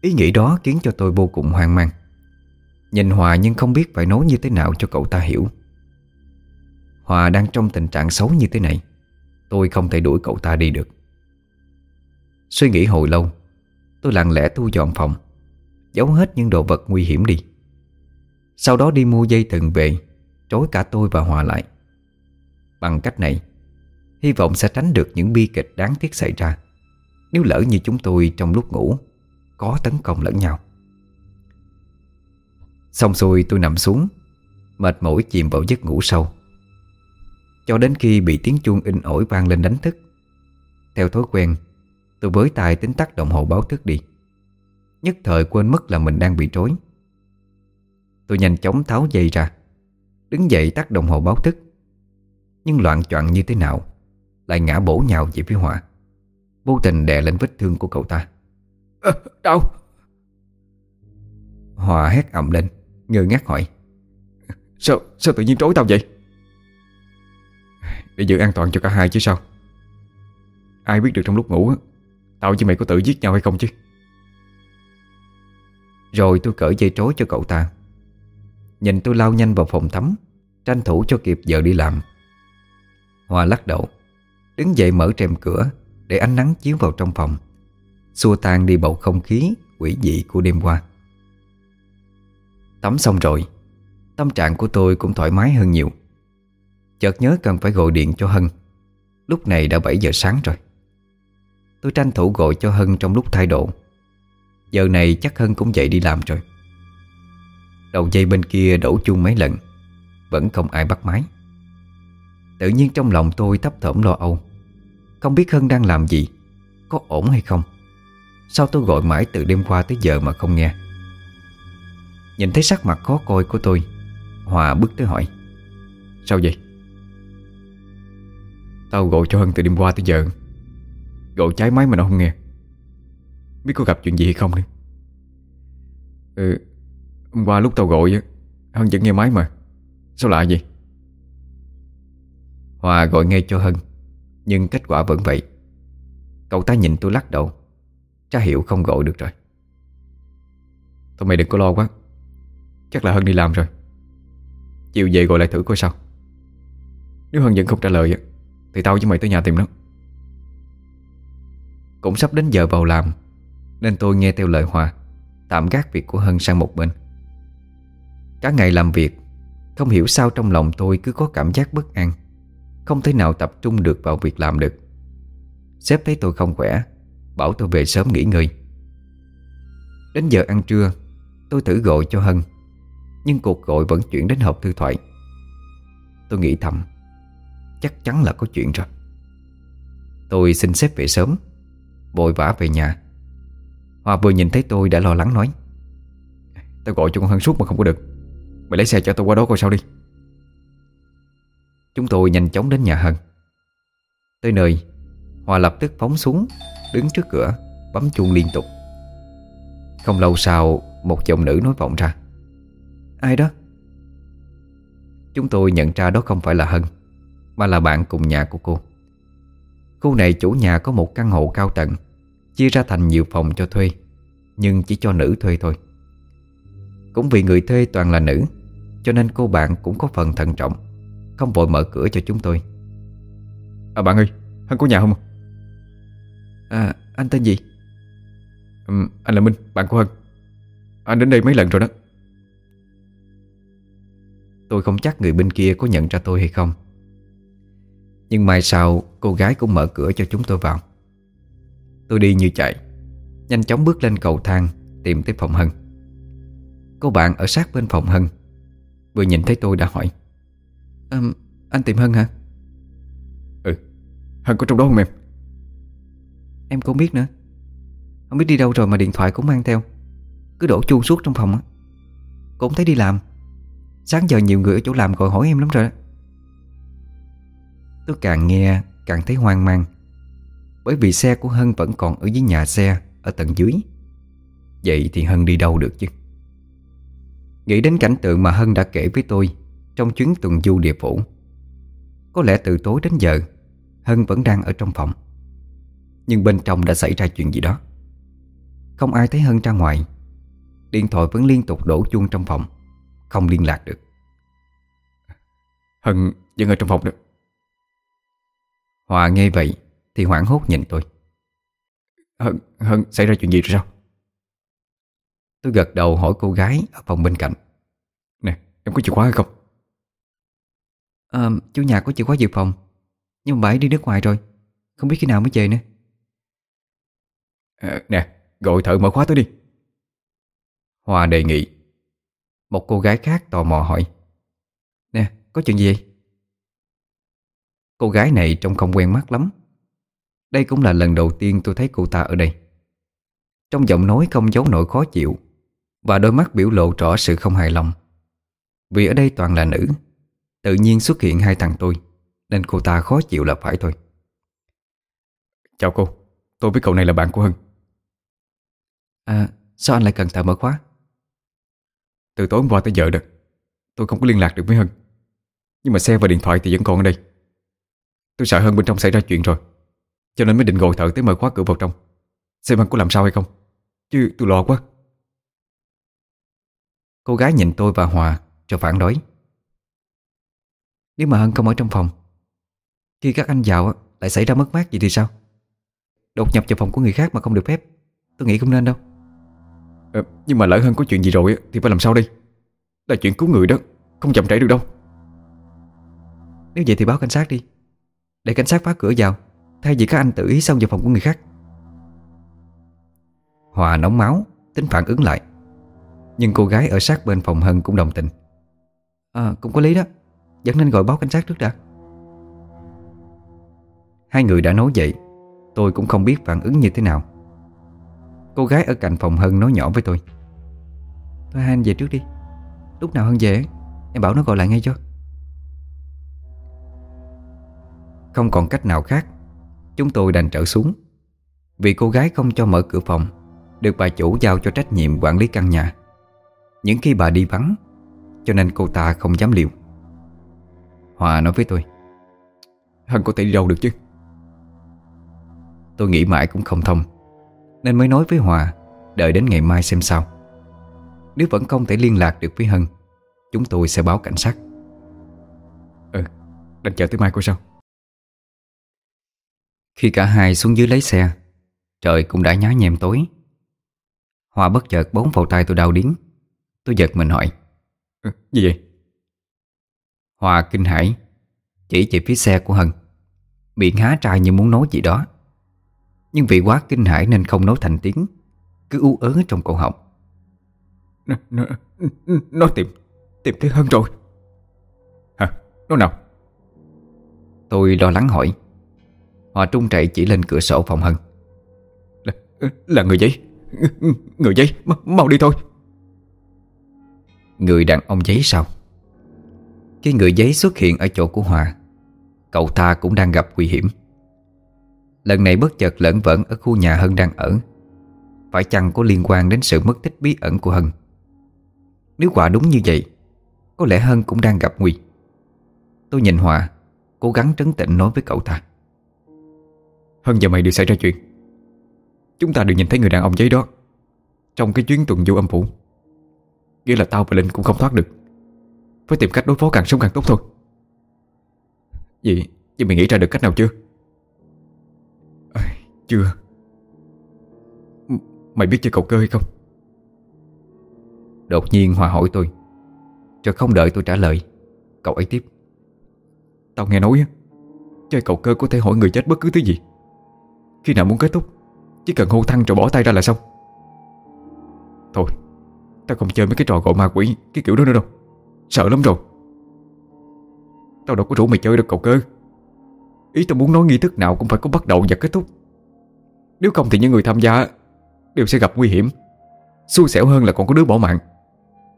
Ý nghĩ đó khiến cho tôi vô cùng hoang mang. Nhìn Hòa nhưng không biết phải nói như thế nào cho cậu ta hiểu. Hòa đang trong tình trạng xấu như thế này, Tôi không thể đuổi cậu ta đi được. Suy nghĩ hồi lâu, Tôi lặng lẽ thu dọn phòng, Giấu hết những đồ vật nguy hiểm đi. Sau đó đi mua dây thừng về Trối cả tôi và Hòa lại. Bằng cách này, Hy vọng sẽ tránh được những bi kịch đáng tiếc xảy ra, Nếu lỡ như chúng tôi trong lúc ngủ Có tấn công lẫn nhau. Xong xuôi tôi nằm xuống, Mệt mỏi chìm vào giấc ngủ sâu. Cho đến khi bị tiếng chuông in ỏi vang lên đánh thức. Theo thói quen Tôi với tay tính tắt đồng hồ báo thức đi. Nhất thời quên mất là mình đang bị trối Tôi nhanh chóng tháo dây ra Đứng dậy tắt đồng hồ báo thức. Nhưng loạn choạng như thế nào Lại ngã bổ nhào về phía Hòa. Vô tình đè lên vết thương của cậu ta. À, Đau. Hòa hét ầm lên Ngơ ngác hỏi. Sao, sao tự nhiên trối tao vậy để giữ an toàn cho cả hai chứ sao? Ai biết được trong lúc ngủ Tao với mày có tự giết nhau hay không chứ? Rồi tôi cởi dây trối cho cậu ta. Nhìn tôi lao nhanh vào phòng tắm, Tranh thủ cho kịp giờ đi làm. Hòa lắc đầu, Đứng dậy mở rèm cửa Để ánh nắng chiếu vào trong phòng. Xua tan đi bầu không khí, quỷ dị của đêm qua. Tắm xong rồi, Tâm trạng của tôi cũng thoải mái hơn nhiều. Chợt nhớ cần phải gọi điện cho Hân. Lúc này đã 7 giờ sáng rồi. Tôi tranh thủ gọi cho Hân trong lúc thay độ. Giờ này chắc Hân cũng dậy đi làm rồi. Đầu dây bên kia đổ chuông mấy lần, Vẫn không ai bắt máy. Tự nhiên trong lòng tôi thấp thỏm lo âu. Không biết Hân đang làm gì, Có ổn hay không? Sao tôi gọi mãi từ đêm qua tới giờ mà không nghe? Nhìn thấy sắc mặt khó coi của tôi, Hòa bước tới hỏi. Sao vậy? Tao gọi cho Hân từ đêm qua tới giờ. Gọi trái máy mà nó không nghe. Biết có gặp chuyện gì hay không đi Ừ Hôm qua lúc tao gọi Hân vẫn nghe máy mà. Sao lạ vậy? Hòa gọi ngay cho Hân, Nhưng kết quả vẫn vậy. Cậu ta nhìn tôi lắc đầu. Cha hiểu không gọi được rồi. Thôi mày đừng có lo quá. Chắc là Hân đi làm rồi. Chiều về gọi lại thử coi sao. Nếu Hân vẫn không trả lời thì tao với mày tới nhà tìm nó. Cũng sắp đến giờ vào làm, Nên tôi nghe theo lời Hòa, Tạm gác việc của Hân sang một bên. Cả ngày làm việc, Không hiểu sao trong lòng tôi cứ có cảm giác bất an, Không thể nào tập trung được vào việc làm được. Sếp thấy tôi không khỏe, Bảo tôi về sớm nghỉ ngơi. Đến giờ ăn trưa, Tôi thử gọi cho Hân, Nhưng cuộc gọi vẫn chuyển đến hộp thư thoại. Tôi nghĩ thầm Chắc chắn là có chuyện rồi. Tôi xin xếp về sớm, Vội vã về nhà. Hoa vừa nhìn thấy tôi đã lo lắng nói, Tao gọi cho con Hân suốt mà không có được. Mày lấy xe cho tao qua đó coi sao đi. Chúng tôi nhanh chóng đến nhà Hân. Tới nơi Hòa lập tức phóng xuống, Đứng trước cửa, Bấm chuông liên tục. Không lâu sau, Một giọng nữ nói vọng ra, Ai đó? Chúng tôi nhận ra đó không phải là Hân. Mà là bạn cùng nhà của cô. Khu này chủ nhà có một căn hộ cao tầng Chia ra thành nhiều phòng cho thuê Nhưng chỉ cho nữ thuê thôi. Cũng vì người thuê toàn là nữ Cho nên cô bạn cũng có phần thận trọng Không vội mở cửa cho chúng tôi. À bạn ơi Hân có nhà không À anh tên gì? Ừ, Anh là Minh bạn của Hân. Anh đến đây mấy lần rồi đó. Tôi không chắc người bên kia có nhận ra tôi hay không Nhưng mai sau cô gái cũng mở cửa cho chúng tôi vào. Tôi đi như chạy Nhanh chóng bước lên cầu thang Tìm tới phòng Hân. Cô bạn ở sát bên phòng Hân. Vừa nhìn thấy tôi đã hỏi à, Anh tìm Hân hả? Ừ Hân có trong đó không em? Em cũng biết nữa. Không biết đi đâu rồi mà điện thoại cũng mang theo. Cứ đổ chuông suốt trong phòng á. Cũng thấy đi làm. Sáng giờ nhiều người ở chỗ làm gọi hỏi em lắm rồi đó Tôi càng nghe, càng thấy hoang mang. Bởi vì xe của Hân vẫn còn ở dưới nhà xe, Ở tầng dưới. Vậy thì Hân đi đâu được chứ? Nghĩ đến cảnh tượng mà Hân đã kể với tôi Trong chuyến tuần du địa phủ, Có lẽ từ tối đến giờ, Hân vẫn đang ở trong phòng. Nhưng bên trong đã xảy ra chuyện gì đó. Không ai thấy Hân ra ngoài. Điện thoại vẫn liên tục đổ chuông trong phòng, Không liên lạc được. Hân vẫn ở trong phòng được Hòa nghe vậy Thì hoảng hốt nhìn tôi. Hân, Hân xảy ra chuyện gì rồi sao? Tôi gật đầu hỏi cô gái Ở phòng bên cạnh. Nè em có chìa khóa hay không? À, Chú nhà có chìa khóa dự phòng Nhưng mà bà ấy đi nước ngoài rồi Không biết khi nào mới về nữa. À, Nè gọi thợ mở khóa tới đi. Hòa đề nghị. Một cô gái khác tò mò hỏi. Nè có chuyện gì vậy Cô gái này trông không quen mắt lắm. Đây cũng là lần đầu tiên tôi thấy cô ta ở đây. Trong giọng nói không giấu nổi khó chịu Và đôi mắt biểu lộ rõ sự không hài lòng. Vì ở đây toàn là nữ Tự nhiên xuất hiện hai thằng tôi Nên cô ta khó chịu là phải thôi. Chào cô Tôi với cậu này là bạn của Hân À sao anh lại cần thợ mở khóa? Từ tối hôm qua tới giờ đó Tôi không có liên lạc được với Hân Nhưng mà xe và điện thoại thì vẫn còn ở đây Tôi sợ Hân bên trong xảy ra chuyện rồi. Cho nên mới định gọi thợ tới mở khóa cửa vào trong. Xem Hân có làm sao hay không. Chứ tôi lo quá. Cô gái nhìn tôi và Hòa Rồi phản đối. Nếu mà Hân không ở trong phòng Khi các anh vào lại xảy ra mất mát gì thì sao? Đột nhập vào phòng của người khác mà không được phép. Tôi nghĩ không nên đâu. À, Nhưng mà lỡ hơn có chuyện gì rồi Thì phải làm sao đây? Là chuyện cứu người đó Không chậm trễ được đâu. Nếu vậy thì báo cảnh sát đi để cảnh sát phá cửa vào, Thay vì các anh tự ý xông vào phòng của người khác. Hòa nóng máu, Tính phản ứng lại. Nhưng cô gái ở sát bên phòng Hân cũng đồng tình. À cũng có lý đó. Vẫn nên gọi báo cảnh sát trước đã. Hai người đã nói vậy, Tôi cũng không biết phản ứng như thế nào. Cô gái ở cạnh phòng Hân nói nhỏ với tôi. Thôi hai anh về trước đi. Lúc nào Hân về, Em bảo nó gọi lại ngay cho. Không còn cách nào khác. Chúng tôi đành trở xuống. Vì cô gái không cho mở cửa phòng, Được bà chủ giao cho trách nhiệm quản lý căn nhà. Những khi bà đi vắng, Cho nên cô ta không dám liều. Hòa nói với tôi Hân có thể đi đâu được chứ? Tôi nghĩ mãi cũng không thông, Nên mới nói với Hòa, Đợi đến ngày mai xem sao. Nếu vẫn không thể liên lạc được với Hân Chúng tôi sẽ báo cảnh sát. Ừ Đành chờ tới mai coi sao. Khi cả hai xuống dưới lấy xe. Trời cũng đã nhá nhem tối. Hòa bất chợt bóng vào tay tôi đau điếng Tôi giật mình hỏi ừ, Gì vậy? Hòa kinh hãi Chỉ chỉ phía xe của Hân. Miệng há trai như muốn nói gì đó. Nhưng vì quá kinh hãi nên không nói thành tiếng Cứ u ớ trong cổ họng. Nó, nó, nó tìm Tìm thấy Hân rồi. Hả? Nó nào? Tôi lo lắng hỏi Hòa trung chạy chỉ lên cửa sổ phòng Hân. Là, là người giấy. Người giấy, mau đi thôi. Người đàn ông giấy sao Khi người giấy xuất hiện ở chỗ của Hòa. Cậu ta cũng đang gặp nguy hiểm. Lần này bất chợt lẫn vẩn ở khu nhà Hân đang ở. Phải chăng có liên quan đến sự mất tích bí ẩn của Hân? Nếu quả đúng như vậy Có lẽ Hân cũng đang gặp nguy. Tôi nhìn Hòa Cố gắng trấn tĩnh nói với cậu ta Hân và mày đều xảy ra chuyện. Chúng ta đều nhìn thấy người đàn ông giấy đó Trong cái chuyến tuần du âm phủ. Nghĩa là tao và Linh cũng không thoát được. Phải tìm cách đối phó càng sớm càng tốt thôi. Vậy, vậy mày nghĩ ra được cách nào chưa? À, chưa. M Mày biết chơi cầu cơ hay không? Đột nhiên Hòa hỏi tôi. Rồi không đợi tôi trả lời Cậu ấy tiếp. Tao nghe nói Chơi cầu cơ có thể hỏi người chết bất cứ thứ gì. Khi nào muốn kết thúc, Chỉ cần hô thăng rồi bỏ tay ra là xong. Thôi Tao không chơi mấy cái trò gọi ma quỷ Cái kiểu đó nữa đâu. Sợ lắm rồi. Tao đâu có rủ mày chơi được cầu cơ. Ý tao muốn nói nghi thức nào cũng phải có bắt đầu và kết thúc. Nếu không thì những người tham gia Đều sẽ gặp nguy hiểm, Xui xẻo hơn là còn có đứa bỏ mạng,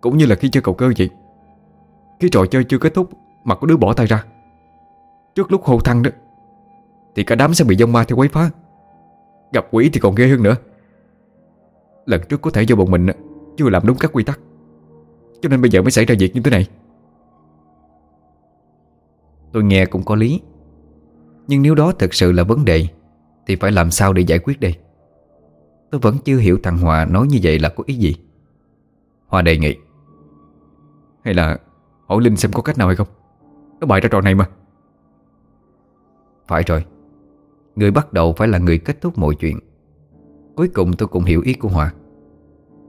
Cũng như là khi chơi cầu cơ vậy. Khi trò chơi chưa kết thúc Mà có đứa bỏ tay ra, Trước lúc hô thăng đó, Thì cả đám sẽ bị dông ma theo quấy phá. Gặp quỷ thì còn ghê hơn nữa. Lần trước có thể do bọn mình Chưa làm đúng các quy tắc. Cho nên bây giờ mới xảy ra việc như thế này. Tôi nghe cũng có lý. Nhưng nếu đó thực sự là vấn đề Thì phải làm sao để giải quyết đây? Tôi vẫn chưa hiểu thằng Hòa nói như vậy là có ý gì. Hòa đề nghị. Hay là hỏi Linh xem có cách nào hay không? Nó bày ra trò này mà. Phải rồi Người bắt đầu phải là người kết thúc mọi chuyện. Cuối cùng tôi cũng hiểu ý của Hòa.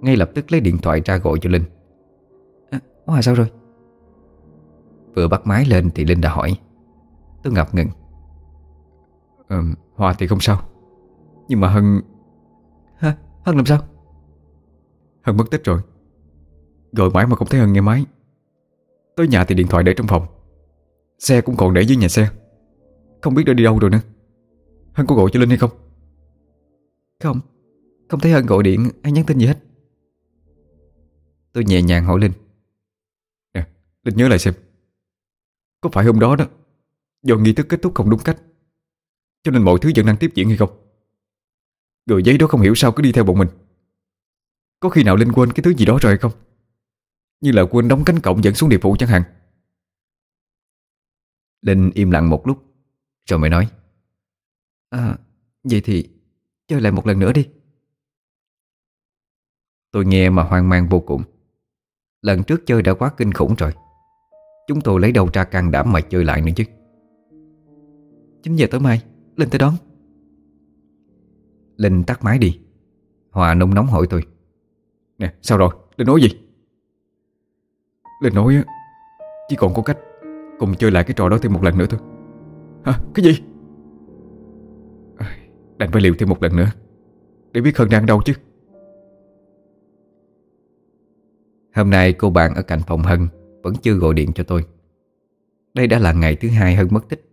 Ngay lập tức lấy điện thoại ra gọi cho Linh. À, Hòa sao rồi? Vừa bắt máy lên thì Linh đã hỏi. Tôi ngập ngừng. Ờ, Hòa thì không sao. Nhưng mà Hân Hả? Hân làm sao? Hân mất tích rồi. Gọi mãi mà không thấy Hân nghe máy. Tới nhà thì điện thoại để trong phòng. Xe cũng còn để dưới nhà xe. Không biết đã đi đâu rồi nữa Hân có gọi cho Linh hay không? Không. Không thấy Hân gọi điện hay nhắn tin gì hết. Tôi nhẹ nhàng hỏi Linh. Nè, Linh nhớ lại xem. Có phải hôm đó đó Do nghi thức kết thúc không đúng cách Cho nên mọi thứ vẫn đang tiếp diễn hay không? Người giấy đó không hiểu sao cứ đi theo bọn mình. Có khi nào Linh quên cái thứ gì đó rồi hay không? Như là quên đóng cánh cổng dẫn xuống địa phủ chẳng hạn. Linh im lặng một lúc Rồi mới nói À Vậy thì chơi lại một lần nữa đi. Tôi nghe mà hoang mang vô cùng. Lần trước chơi đã quá kinh khủng rồi. Chúng tôi lấy đầu ra can đảm mà chơi lại nữa chứ? 9 giờ tối mai Linh tới đón. Linh tắt máy đi. Hòa nung nóng hỏi tôi. Nè, sao rồi? Linh nói gì? Linh nói Chỉ còn có cách Cùng chơi lại cái trò đó thêm một lần nữa thôi. Hả? Cái gì? Đành phải liều thêm một lần nữa. Để biết Hân đang đâu chứ. Hôm nay cô bạn ở cạnh phòng Hân Vẫn chưa gọi điện cho tôi. Đây đã là ngày thứ hai Hân mất tích.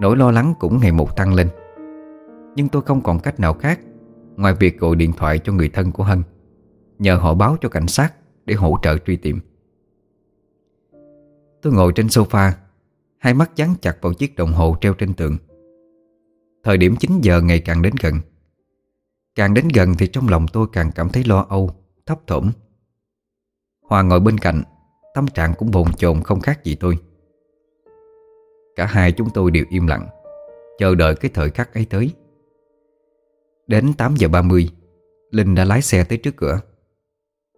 Nỗi lo lắng cũng ngày một tăng lên. Nhưng tôi không còn cách nào khác Ngoài việc gọi điện thoại cho người thân của Hân, Nhờ họ báo cho cảnh sát Để hỗ trợ truy tìm. Tôi ngồi trên sofa, Hai mắt dán chặt vào chiếc đồng hồ treo trên tường. Thời điểm 9 giờ ngày càng đến gần. Càng đến gần thì trong lòng tôi càng cảm thấy lo âu Thấp thỏm. Hòa ngồi bên cạnh Tâm trạng cũng bồn chồn không khác gì tôi. Cả hai chúng tôi đều im lặng Chờ đợi cái thời khắc ấy tới. Đến 8 giờ 30 Linh đã lái xe tới trước cửa.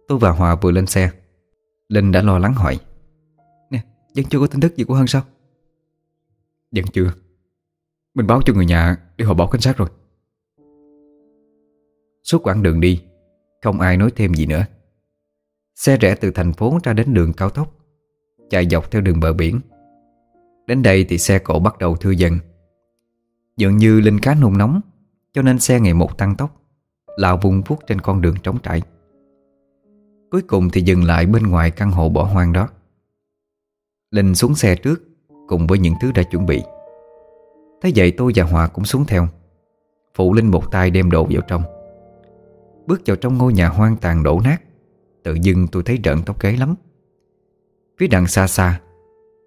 Tôi và Hòa vừa lên xe. Linh đã lo lắng hỏi Nè, vẫn chưa có tin tức gì của Hân sao? Vẫn chưa. Mình báo cho người nhà để họ báo cảnh sát rồi. Suốt quãng đường đi, Không ai nói thêm gì nữa. Xe rẽ từ thành phố ra đến đường cao tốc, Chạy dọc theo đường bờ biển. Đến đây thì xe cộ bắt đầu thư dần. Dường như Linh cá nôn nóng, Cho nên xe ngày một tăng tốc Lào vùng vuốt trên con đường trống trải. Cuối cùng thì dừng lại bên ngoài căn hộ bỏ hoang đó. Linh xuống xe trước, Cùng với những thứ đã chuẩn bị. Thế vậy tôi và Hòa cũng xuống theo. Phụ Linh một tay đem đồ vào trong. Bước vào trong ngôi nhà hoang tàn đổ nát, Tự dưng tôi thấy rợn tóc gáy lắm. Phía đằng xa xa,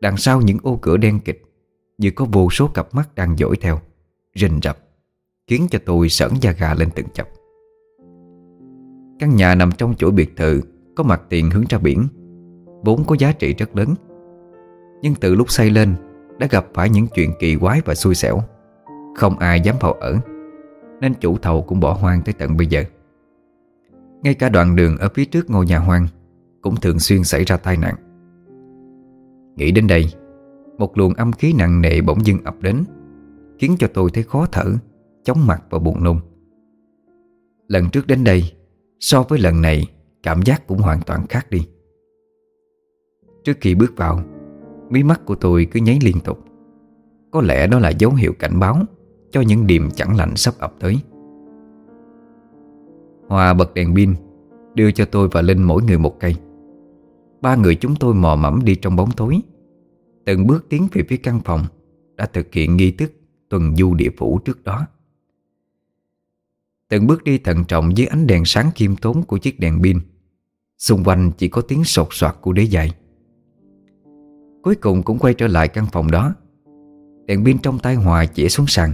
Đằng sau những ô cửa đen kịch, Như có vô số cặp mắt đang dõi theo, Rình rập, Khiến cho tôi sởn da gà lên từng chập. Căn nhà nằm trong chuỗi biệt thự, Có mặt tiền hướng ra biển, Vốn có giá trị rất lớn. Nhưng từ lúc xây lên đã gặp phải những chuyện kỳ quái và xui xẻo. Không ai dám vào ở, Nên chủ thầu cũng bỏ hoang tới tận bây giờ. Ngay cả đoạn đường ở phía trước ngôi nhà hoang Cũng thường xuyên xảy ra tai nạn. Nghĩ đến đây, Một luồng âm khí nặng nề bỗng dưng ập đến, Khiến cho tôi thấy khó thở, Chóng mặt và buồn nôn. Lần trước đến đây, So với lần này, Cảm giác cũng hoàn toàn khác đi. Trước khi bước vào Mí mắt của tôi cứ nháy liên tục. Có lẽ đó là dấu hiệu cảnh báo Cho những điềm chẳng lành sắp ập tới. Hòa bật đèn pin Đưa cho tôi và Linh mỗi người một cây. Ba người chúng tôi mò mẫm đi trong bóng tối. Từng bước tiến về phía căn phòng Đã thực hiện nghi thức tuần du địa phủ trước đó. Từng bước đi thận trọng dưới ánh đèn sáng kim tốn của chiếc đèn pin. Xung quanh chỉ có tiếng sột soạt của đế dài Cuối cùng cũng quay trở lại căn phòng đó. Đèn pin trong tay Hòa chĩa xuống sàn.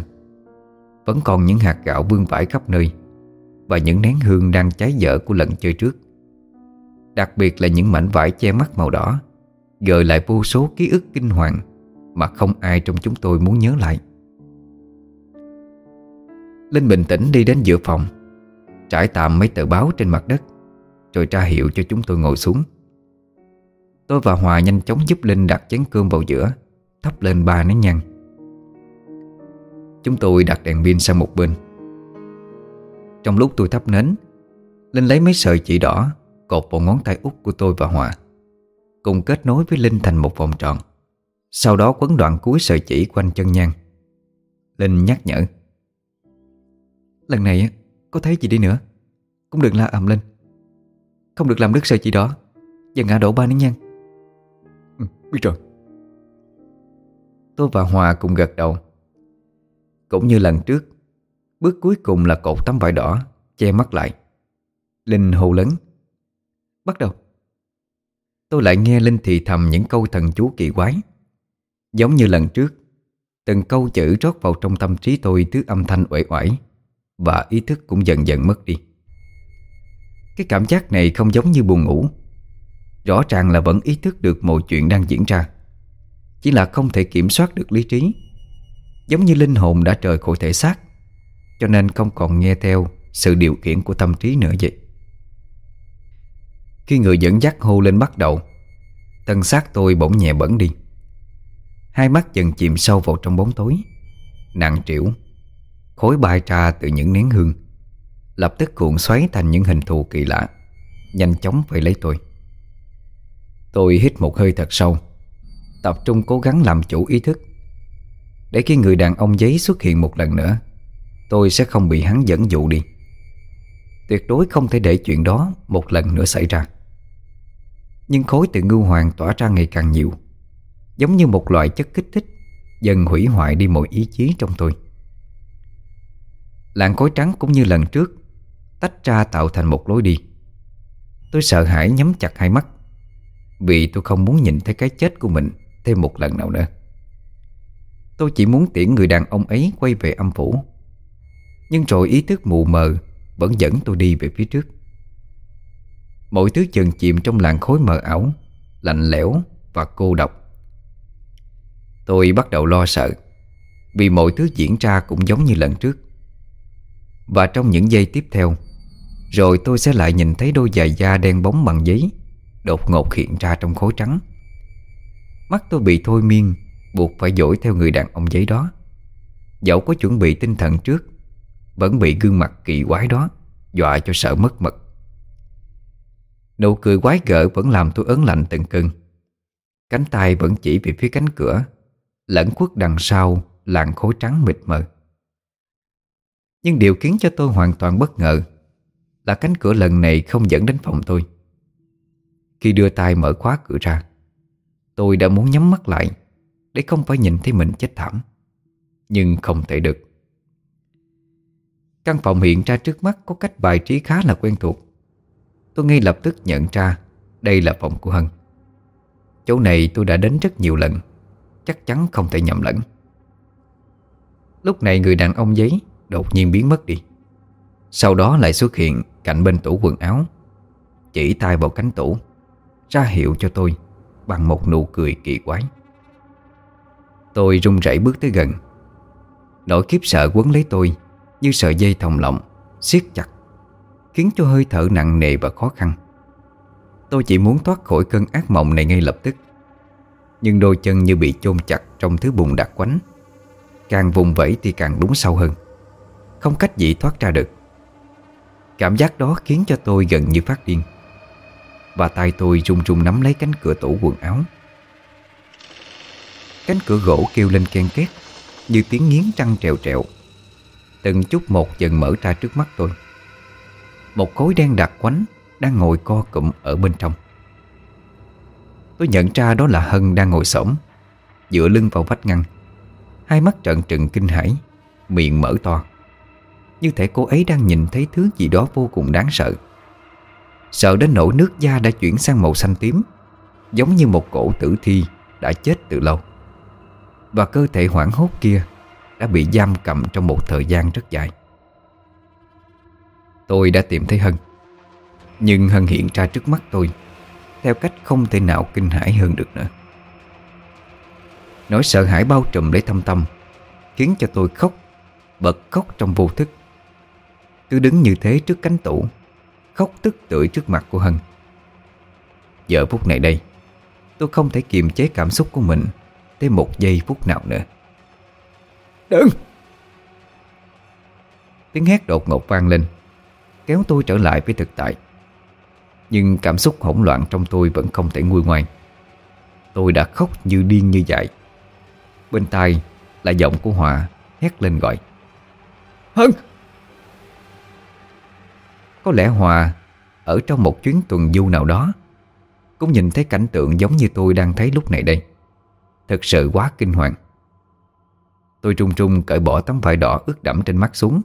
Vẫn còn những hạt gạo vương vãi khắp nơi Và những nén hương đang cháy dở của lần chơi trước. Đặc biệt là những mảnh vải che mắt màu đỏ, Gợi lại vô số ký ức kinh hoàng Mà không ai trong chúng tôi muốn nhớ lại. Linh bình tĩnh đi đến giữa phòng, Trải tạm mấy tờ báo trên mặt đất, Rồi tra hiệu cho chúng tôi ngồi xuống. Tôi và Hòa nhanh chóng giúp Linh đặt chén cơm vào giữa, Thắp lên ba nén nhang. Chúng tôi đặt đèn pin sang một bên. Trong lúc tôi thắp nến, Linh lấy mấy sợi chỉ đỏ, Cột vào ngón tay út của tôi và Hòa, Cùng kết nối với Linh thành một vòng tròn. Sau đó quấn đoạn cuối sợi chỉ quanh chân nhang. Linh nhắc nhở, Lần này có thấy gì đi nữa? Cũng đừng la ầm lên. Không được làm đứt sợi chỉ đỏ Và ngã đổ ba nén nhang. Biết rồi. Tôi và Hòa cùng gật đầu. Cũng như lần trước, Bước cuối cùng là cột tấm vải đỏ, Che mắt lại. Linh hô lớn. Bắt đầu. Tôi lại nghe Linh thì thầm những câu thần chú kỳ quái. Giống như lần trước, Từng câu chữ rót vào trong tâm trí tôi Thứ âm thanh uể oải Và ý thức cũng dần dần mất đi. Cái cảm giác này không giống như buồn ngủ. Rõ ràng là vẫn ý thức được mọi chuyện đang diễn ra. Chỉ là không thể kiểm soát được lý trí. Giống như linh hồn đã rời khỏi thể xác, Cho nên không còn nghe theo sự điều khiển của tâm trí nữa vậy. Khi người dẫn dắt hô lên bắt đầu, Thân xác tôi bỗng nhẹ bẩn đi. Hai mắt dần chìm sâu vào trong bóng tối. Nặng trĩu, Khối bay ra từ những nén hương. Lập tức cuộn xoáy thành những hình thù kỳ lạ, Nhanh chóng vây lấy tôi. Tôi hít một hơi thật sâu. Tập trung cố gắng làm chủ ý thức. Để khi người đàn ông giấy xuất hiện một lần nữa, Tôi sẽ không bị hắn dẫn dụ đi. Tuyệt đối không thể để chuyện đó Một lần nữa xảy ra. Nhưng khối từ ngưu hoàng tỏa ra ngày càng nhiều, Giống như một loại chất kích thích, Dần hủy hoại đi mọi ý chí trong tôi. Làn khối trắng cũng như lần trước, Tách ra tạo thành một lối đi. Tôi sợ hãi nhắm chặt hai mắt. Vì tôi không muốn nhìn thấy cái chết của mình Thêm một lần nào nữa. Tôi chỉ muốn tiễn người đàn ông ấy Quay về âm phủ. Nhưng rồi ý thức mù mờ Vẫn dẫn tôi đi về phía trước. Mọi thứ dần chìm trong làn khối mờ ảo, Lạnh lẽo và cô độc. Tôi bắt đầu lo sợ Vì mọi thứ diễn ra cũng giống như lần trước. Và trong những giây tiếp theo, Rồi tôi sẽ lại nhìn thấy đôi giày da đen bóng bằng giấy Đột ngột hiện ra trong khối trắng. Mắt tôi bị thôi miên, Buộc phải dỗi theo người đàn ông giấy đó. Dẫu có chuẩn bị tinh thần trước, Vẫn bị gương mặt kỳ quái đó Dọa cho sợ mất mật Nụ cười quái gở vẫn làm tôi ớn lạnh từng cơn. Cánh tay vẫn chỉ về phía cánh cửa, Lẫn khuất đằng sau làn khối trắng mịt mờ. Nhưng điều khiến cho tôi hoàn toàn bất ngờ Là cánh cửa lần này không dẫn đến phòng tôi. Khi đưa tay mở khóa cửa ra. Tôi đã muốn nhắm mắt lại Để không phải nhìn thấy mình chết thảm, Nhưng không thể được. Căn phòng hiện ra trước mắt có cách bài trí khá là quen thuộc. Tôi ngay lập tức nhận ra Đây là phòng của Hân. Chỗ này tôi đã đến rất nhiều lần, Chắc chắn không thể nhầm lẫn. Lúc này người đàn ông giấy Đột nhiên biến mất đi. Sau đó lại xuất hiện cạnh bên tủ quần áo, Chỉ tay vào cánh tủ. Ra hiệu cho tôi Bằng một nụ cười kỳ quái. Tôi run rẩy bước tới gần. Nỗi khiếp sợ quấn lấy tôi Như sợi dây thòng lọng, siết chặt, Khiến cho hơi thở nặng nề và khó khăn. Tôi chỉ muốn thoát khỏi cơn ác mộng này ngay lập tức. Nhưng đôi chân như bị chôn chặt trong thứ bùn đặc quánh. Càng vùng vẫy thì càng đúng sâu hơn. Không cách gì thoát ra được. Cảm giác đó khiến cho tôi gần như phát điên. Và tay tôi run run nắm lấy cánh cửa tủ quần áo. Cánh cửa gỗ kêu lên ken két, Như tiếng nghiến trăng trèo trèo. Từng chút một dần mở ra trước mắt tôi. Một khối đen đặc quánh Đang ngồi co cụm ở bên trong. Tôi nhận ra đó là Hân đang ngồi xổm, Dựa lưng vào vách ngăn. Hai mắt trợn trừng kinh hãi, Miệng mở to. Như thể cô ấy đang nhìn thấy thứ gì đó vô cùng đáng sợ. Sợ đến nỗi nước da đã chuyển sang màu xanh tím, Giống như một cổ tử thi Đã chết từ lâu. Và cơ thể hoảng hốt kia Đã bị giam cầm trong một thời gian rất dài. Tôi đã tìm thấy Hân, Nhưng Hân hiện ra trước mắt tôi Theo cách không thể nào kinh hãi hơn được nữa. Nỗi sợ hãi bao trùm lấy thâm tâm, Khiến cho tôi khóc, Bật khóc trong vô thức. Cứ đứng như thế trước cánh tủ Khóc tức tưởi trước mặt của Hân. Giờ phút này đây Tôi không thể kiềm chế cảm xúc của mình Thêm một giây phút nào nữa. Đừng! Tiếng hét đột ngột vang lên Kéo tôi trở lại với thực tại. Nhưng cảm xúc hỗn loạn trong tôi Vẫn không thể nguôi ngoai. Tôi đã khóc như điên như vậy Bên tai là giọng của Hòa Hét lên gọi. Hân có lẽ Hòa Ở trong một chuyến tuần du nào đó Cũng nhìn thấy cảnh tượng giống như tôi đang thấy lúc này đây. Thật sự quá kinh hoàng. Tôi trung trung cởi bỏ tấm vải đỏ ướt đẫm trên mắt xuống.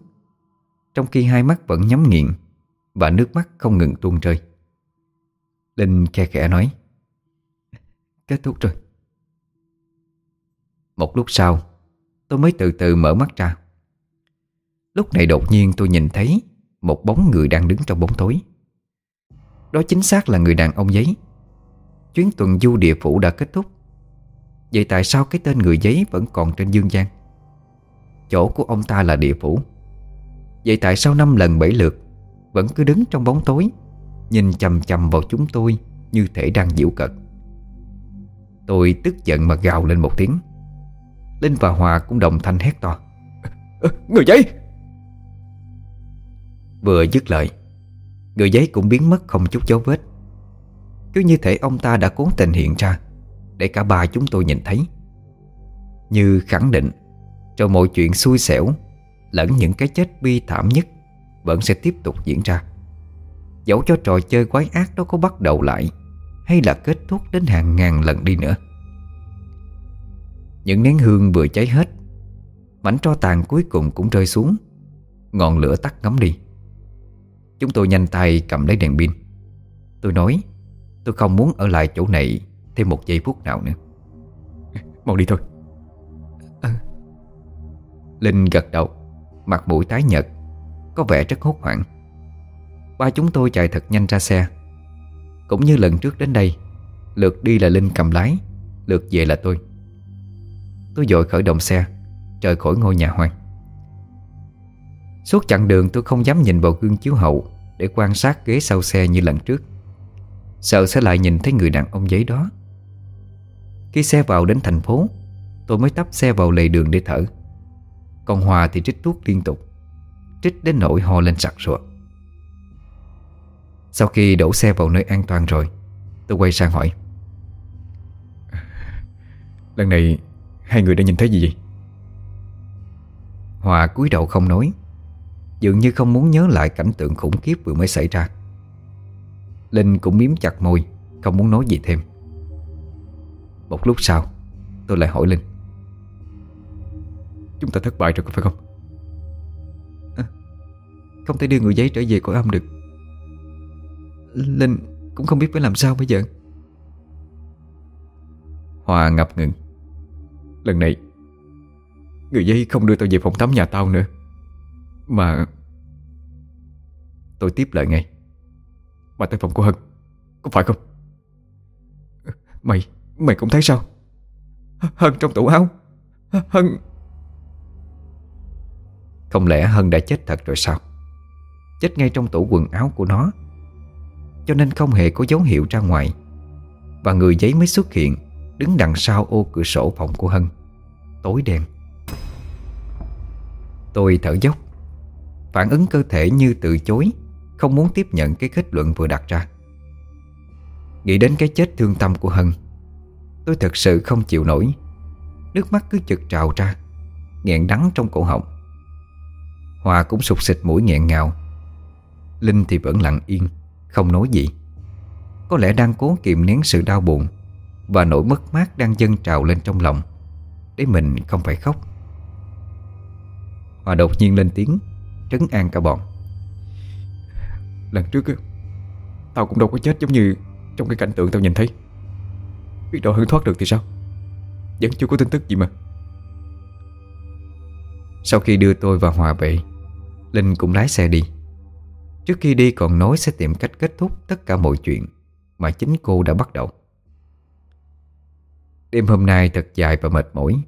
Trong khi hai mắt vẫn nhắm nghiền Và nước mắt không ngừng tuôn rơi. Linh khe khẽ nói, Kết thúc rồi. Một lúc sau, Tôi mới từ từ mở mắt ra. Lúc này đột nhiên tôi nhìn thấy một bóng người đang đứng trong bóng tối. Đó chính xác là người đàn ông giấy. Chuyến tuần du địa phủ đã kết thúc. Vậy tại sao cái tên người giấy vẫn còn trên dương gian? Chỗ của ông ta là địa phủ. Vậy tại sao năm lần bảy lượt Vẫn cứ đứng trong bóng tối, Nhìn chầm chầm vào chúng tôi Như thể đang diễu cợt? Tôi tức giận mà gào lên một tiếng. Linh và Hòa cũng đồng thanh hét to. Người giấy! Vừa dứt lời. Người giấy cũng biến mất không chút dấu vết. Cứ như thể ông ta đã cố tình hiện ra, Để cả ba chúng tôi nhìn thấy. Như khẳng định Rồi mọi chuyện xui xẻo, Lẫn những cái chết bi thảm nhất, Vẫn sẽ tiếp tục diễn ra. Dẫu cho trò chơi quái ác đó có bắt đầu lại, Hay là kết thúc đến hàng ngàn lần đi nữa. Những nén hương vừa cháy hết, Mảnh tro tàn cuối cùng cũng rơi xuống, Ngọn lửa tắt ngấm đi. Chúng tôi nhanh tay cầm lấy đèn pin. Tôi nói Tôi không muốn ở lại chỗ này Thêm một giây phút nào nữa. Mau đi thôi. À. Linh gật đầu Mặt mũi tái nhợt Có vẻ rất hốt hoảng. Ba chúng tôi chạy thật nhanh ra xe. Cũng như lần trước đến đây Lượt đi là Linh cầm lái Lượt về là tôi. Tôi dội khởi động xe Rời khỏi ngôi nhà hoang Suốt chặng đường tôi không dám nhìn vào gương chiếu hậu Để quan sát ghế sau xe như lần trước. Sợ sẽ lại nhìn thấy người đàn ông giấy đó. Khi xe vào đến thành phố Tôi mới tắp xe vào lề đường để thở. Còn Hòa thì trích thuốc liên tục Trích đến nỗi ho lên sặc sụa. Sau khi đổ xe vào nơi an toàn rồi Tôi quay sang hỏi. Lần này hai người đã nhìn thấy gì vậy? Hòa cúi đầu không nói Dường như không muốn nhớ lại cảnh tượng khủng khiếp vừa mới xảy ra. Linh cũng miếm chặt môi Không muốn nói gì thêm. Một lúc sau Tôi lại hỏi Linh. Chúng ta thất bại rồi có phải không? À, không thể đưa người giấy trở về cõi âm được. Linh cũng không biết phải làm sao bây giờ. Hòa ngập ngừng. Lần này Người giấy không đưa tao về phòng tắm nhà tao nữa. Mà Tôi tiếp lời ngay. Mà tới phòng của Hân, Có phải không? Mày Mày cũng thấy sao? Hân trong tủ áo. Hân. Không lẽ Hân đã chết thật rồi sao? Chết ngay trong tủ quần áo của nó. Cho nên không hề có dấu hiệu ra ngoài. Và người giấy mới xuất hiện, Đứng đằng sau ô cửa sổ phòng của Hân. Tối đen. Tôi thở dốc. Phản ứng cơ thể như từ chối, Không muốn tiếp nhận cái kết luận vừa đặt ra. Nghĩ đến cái chết thương tâm của Hân, Tôi thật sự không chịu nổi. Nước mắt cứ chực trào ra, Nghẹn đắng trong cổ họng. Hòa cũng sụt xịt mũi nghẹn ngào. Linh thì vẫn lặng yên, Không nói gì. Có lẽ đang cố kiềm nén sự đau buồn Và nỗi mất mát đang dâng trào lên trong lòng, Để mình không phải khóc. Hòa đột nhiên lên tiếng. Trấn an cả bọn. Lần trước Tao cũng đâu có chết giống như Trong cái cảnh tượng tao nhìn thấy. Biết đâu hơn thoát được thì sao? Vẫn chưa có tin tức gì mà. Sau khi đưa tôi và Hòa về Linh cũng lái xe đi. Trước khi đi còn nói sẽ tìm cách kết thúc tất cả mọi chuyện Mà chính cô đã bắt đầu. Đêm hôm nay thật dài và mệt mỏi.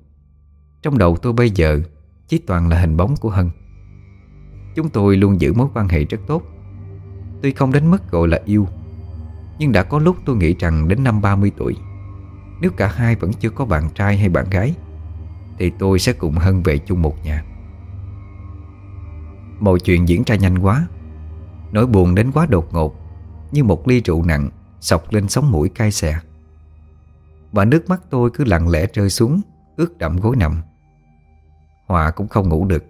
Trong đầu tôi bây giờ chỉ toàn là hình bóng của Hân. Chúng tôi luôn giữ mối quan hệ rất tốt. Tuy không đến mức gọi là yêu, Nhưng đã có lúc tôi nghĩ rằng đến năm 30 tuổi, Nếu cả hai vẫn chưa có bạn trai hay bạn gái, Thì tôi sẽ cùng Hân về chung một nhà. Mọi chuyện diễn ra nhanh quá, Nỗi buồn đến quá đột ngột, Như một ly rượu nặng Sọc lên sống mũi cay xè. Và nước mắt tôi cứ lặng lẽ rơi xuống, Ướt đậm gối nằm. Hòa cũng không ngủ được.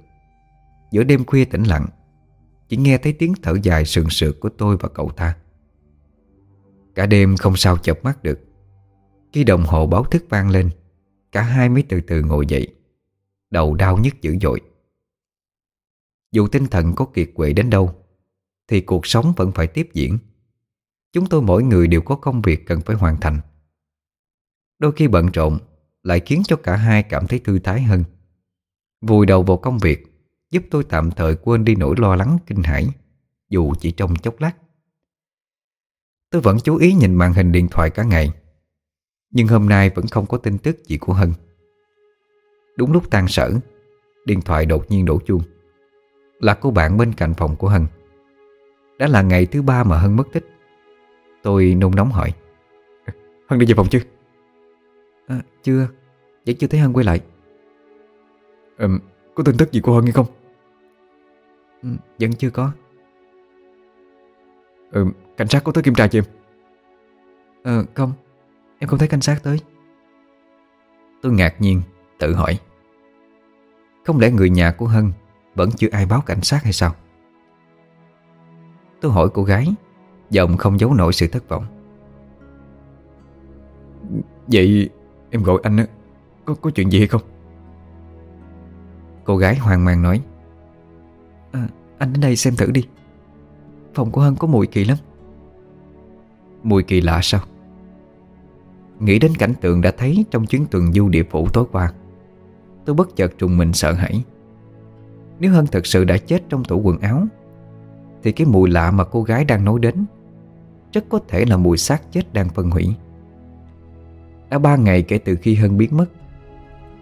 Giữa đêm khuya tĩnh lặng, Chỉ nghe thấy tiếng thở dài sườn sượt của tôi và cậu ta. Cả đêm không sao chợp mắt được. Khi đồng hồ báo thức vang lên, Cả hai mới từ từ ngồi dậy, Đầu đau nhức dữ dội. Dù tinh thần có kiệt quệ đến đâu, Thì cuộc sống vẫn phải tiếp diễn. Chúng tôi mỗi người đều có công việc cần phải hoàn thành. Đôi khi bận rộn Lại khiến cho cả hai cảm thấy thư thái hơn. Vùi đầu vào công việc Giúp tôi tạm thời quên đi nỗi lo lắng kinh hãi Dù chỉ trong chốc lát. Tôi vẫn chú ý nhìn màn hình điện thoại cả ngày Nhưng hôm nay vẫn không có tin tức gì của Hân. Đúng lúc tan sở Điện thoại đột nhiên đổ chuông. Là cô bạn bên cạnh phòng của Hân. Đã là ngày thứ ba mà Hân mất tích. Tôi nôn nóng hỏi. Hân đi về phòng chưa? À, chưa. Vẫn chưa thấy Hân quay lại. Um, Có tin tức gì của Hân hay không? Ừ, vẫn chưa có. Ừ, Cảnh sát có tới kiểm tra chưa? Em Ờ không. Em không thấy cảnh sát tới. Tôi ngạc nhiên tự hỏi. Không lẽ người nhà của Hân Vẫn chưa ai báo cảnh sát hay sao? Tôi hỏi cô gái Giọng không giấu nổi sự thất vọng. Vậy em gọi anh á Có, có chuyện gì hay không? Cô gái hoang mang nói à, Anh đến đây xem thử đi. Phòng của Hân có mùi kỳ lắm. Mùi kỳ lạ sao? Nghĩ đến cảnh tượng đã thấy Trong chuyến tuần du địa phủ tối qua Tôi bất chợt trùng mình sợ hãi. Nếu Hân thật sự đã chết trong tủ quần áo Thì cái mùi lạ mà cô gái đang nói đến Rất có thể là mùi xác chết đang phân hủy. Đã ba ngày kể từ khi Hân biến mất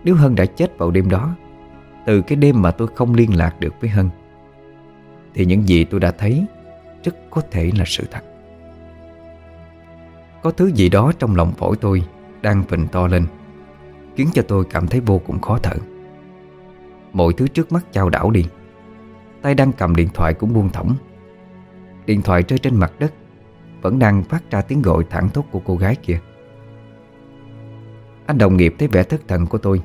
Nếu Hân đã chết vào đêm đó Từ cái đêm mà tôi không liên lạc được với Hân thì những gì tôi đã thấy Rất có thể là sự thật. Có thứ gì đó trong lòng phổi tôi Đang phình to lên, Khiến cho tôi cảm thấy vô cùng khó thở. Mọi thứ trước mắt trao đảo đi. Tay đang cầm điện thoại cũng buông thõng. Điện thoại rơi trên mặt đất, Vẫn đang phát ra tiếng gọi thẳng thốt của cô gái kia. Anh đồng nghiệp thấy vẻ thất thần của tôi,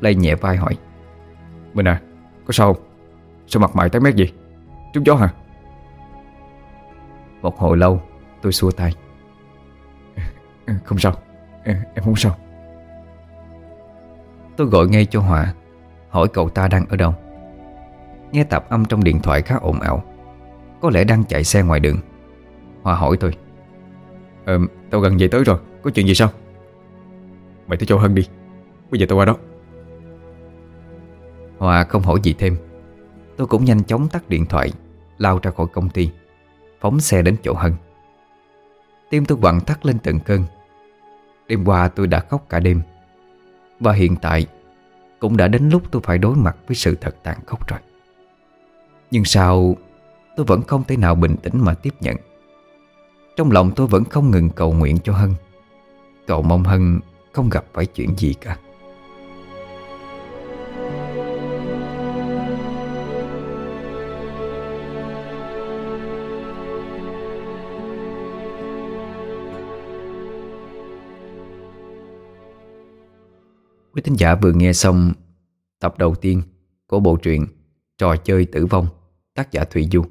Lay nhẹ vai hỏi, Minh à Có sao không? Sao mặt mày tái mét gì Trúng gió hả? Một hồi lâu tôi xua tay. [laughs] Không sao Em không sao. Tôi gọi ngay cho Hòa Hỏi cậu ta đang ở đâu. Nghe tạp âm trong điện thoại khá ồn ào. Có lẽ đang chạy xe ngoài đường. Hòa hỏi tôi. Ờ, Tao gần về tới rồi Có chuyện gì sao? Mày tới chỗ Hân đi Bây giờ tao qua đó. Hòa không hỏi gì thêm Tôi cũng nhanh chóng tắt điện thoại, Lao ra khỏi công ty, Phóng xe đến chỗ Hân. Tim tôi quặn thắt lên từng cơn. Đêm qua tôi đã khóc cả đêm, Và hiện tại Cũng đã đến lúc tôi phải đối mặt với sự thật tàn khốc rồi. Nhưng sao Tôi vẫn không thể nào bình tĩnh mà tiếp nhận? Trong lòng tôi vẫn không ngừng cầu nguyện cho Hân, Cầu mong Hân không gặp phải chuyện gì cả. Quý thính giả vừa nghe xong tập đầu tiên của bộ truyện Trò chơi tử vong tác giả Thụy Du.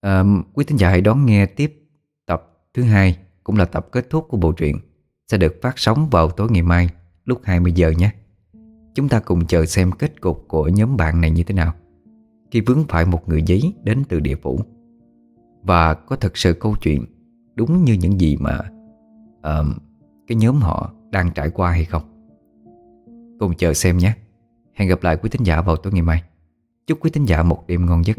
À, quý thính giả hãy đón nghe tiếp tập thứ hai cũng là tập kết thúc của bộ truyện sẽ được phát sóng vào tối ngày mai lúc 20 giờ nhé. Chúng ta cùng chờ xem kết cục của nhóm bạn này như thế nào khi vướng phải một người giấy đến từ địa phủ. Và có thật sự câu chuyện đúng như những gì mà uh, cái nhóm họ đang trải qua hay không? Cùng chờ xem nhé. Hẹn gặp lại quý thính giả vào tối ngày mai. Chúc quý thính giả một đêm ngon giấc.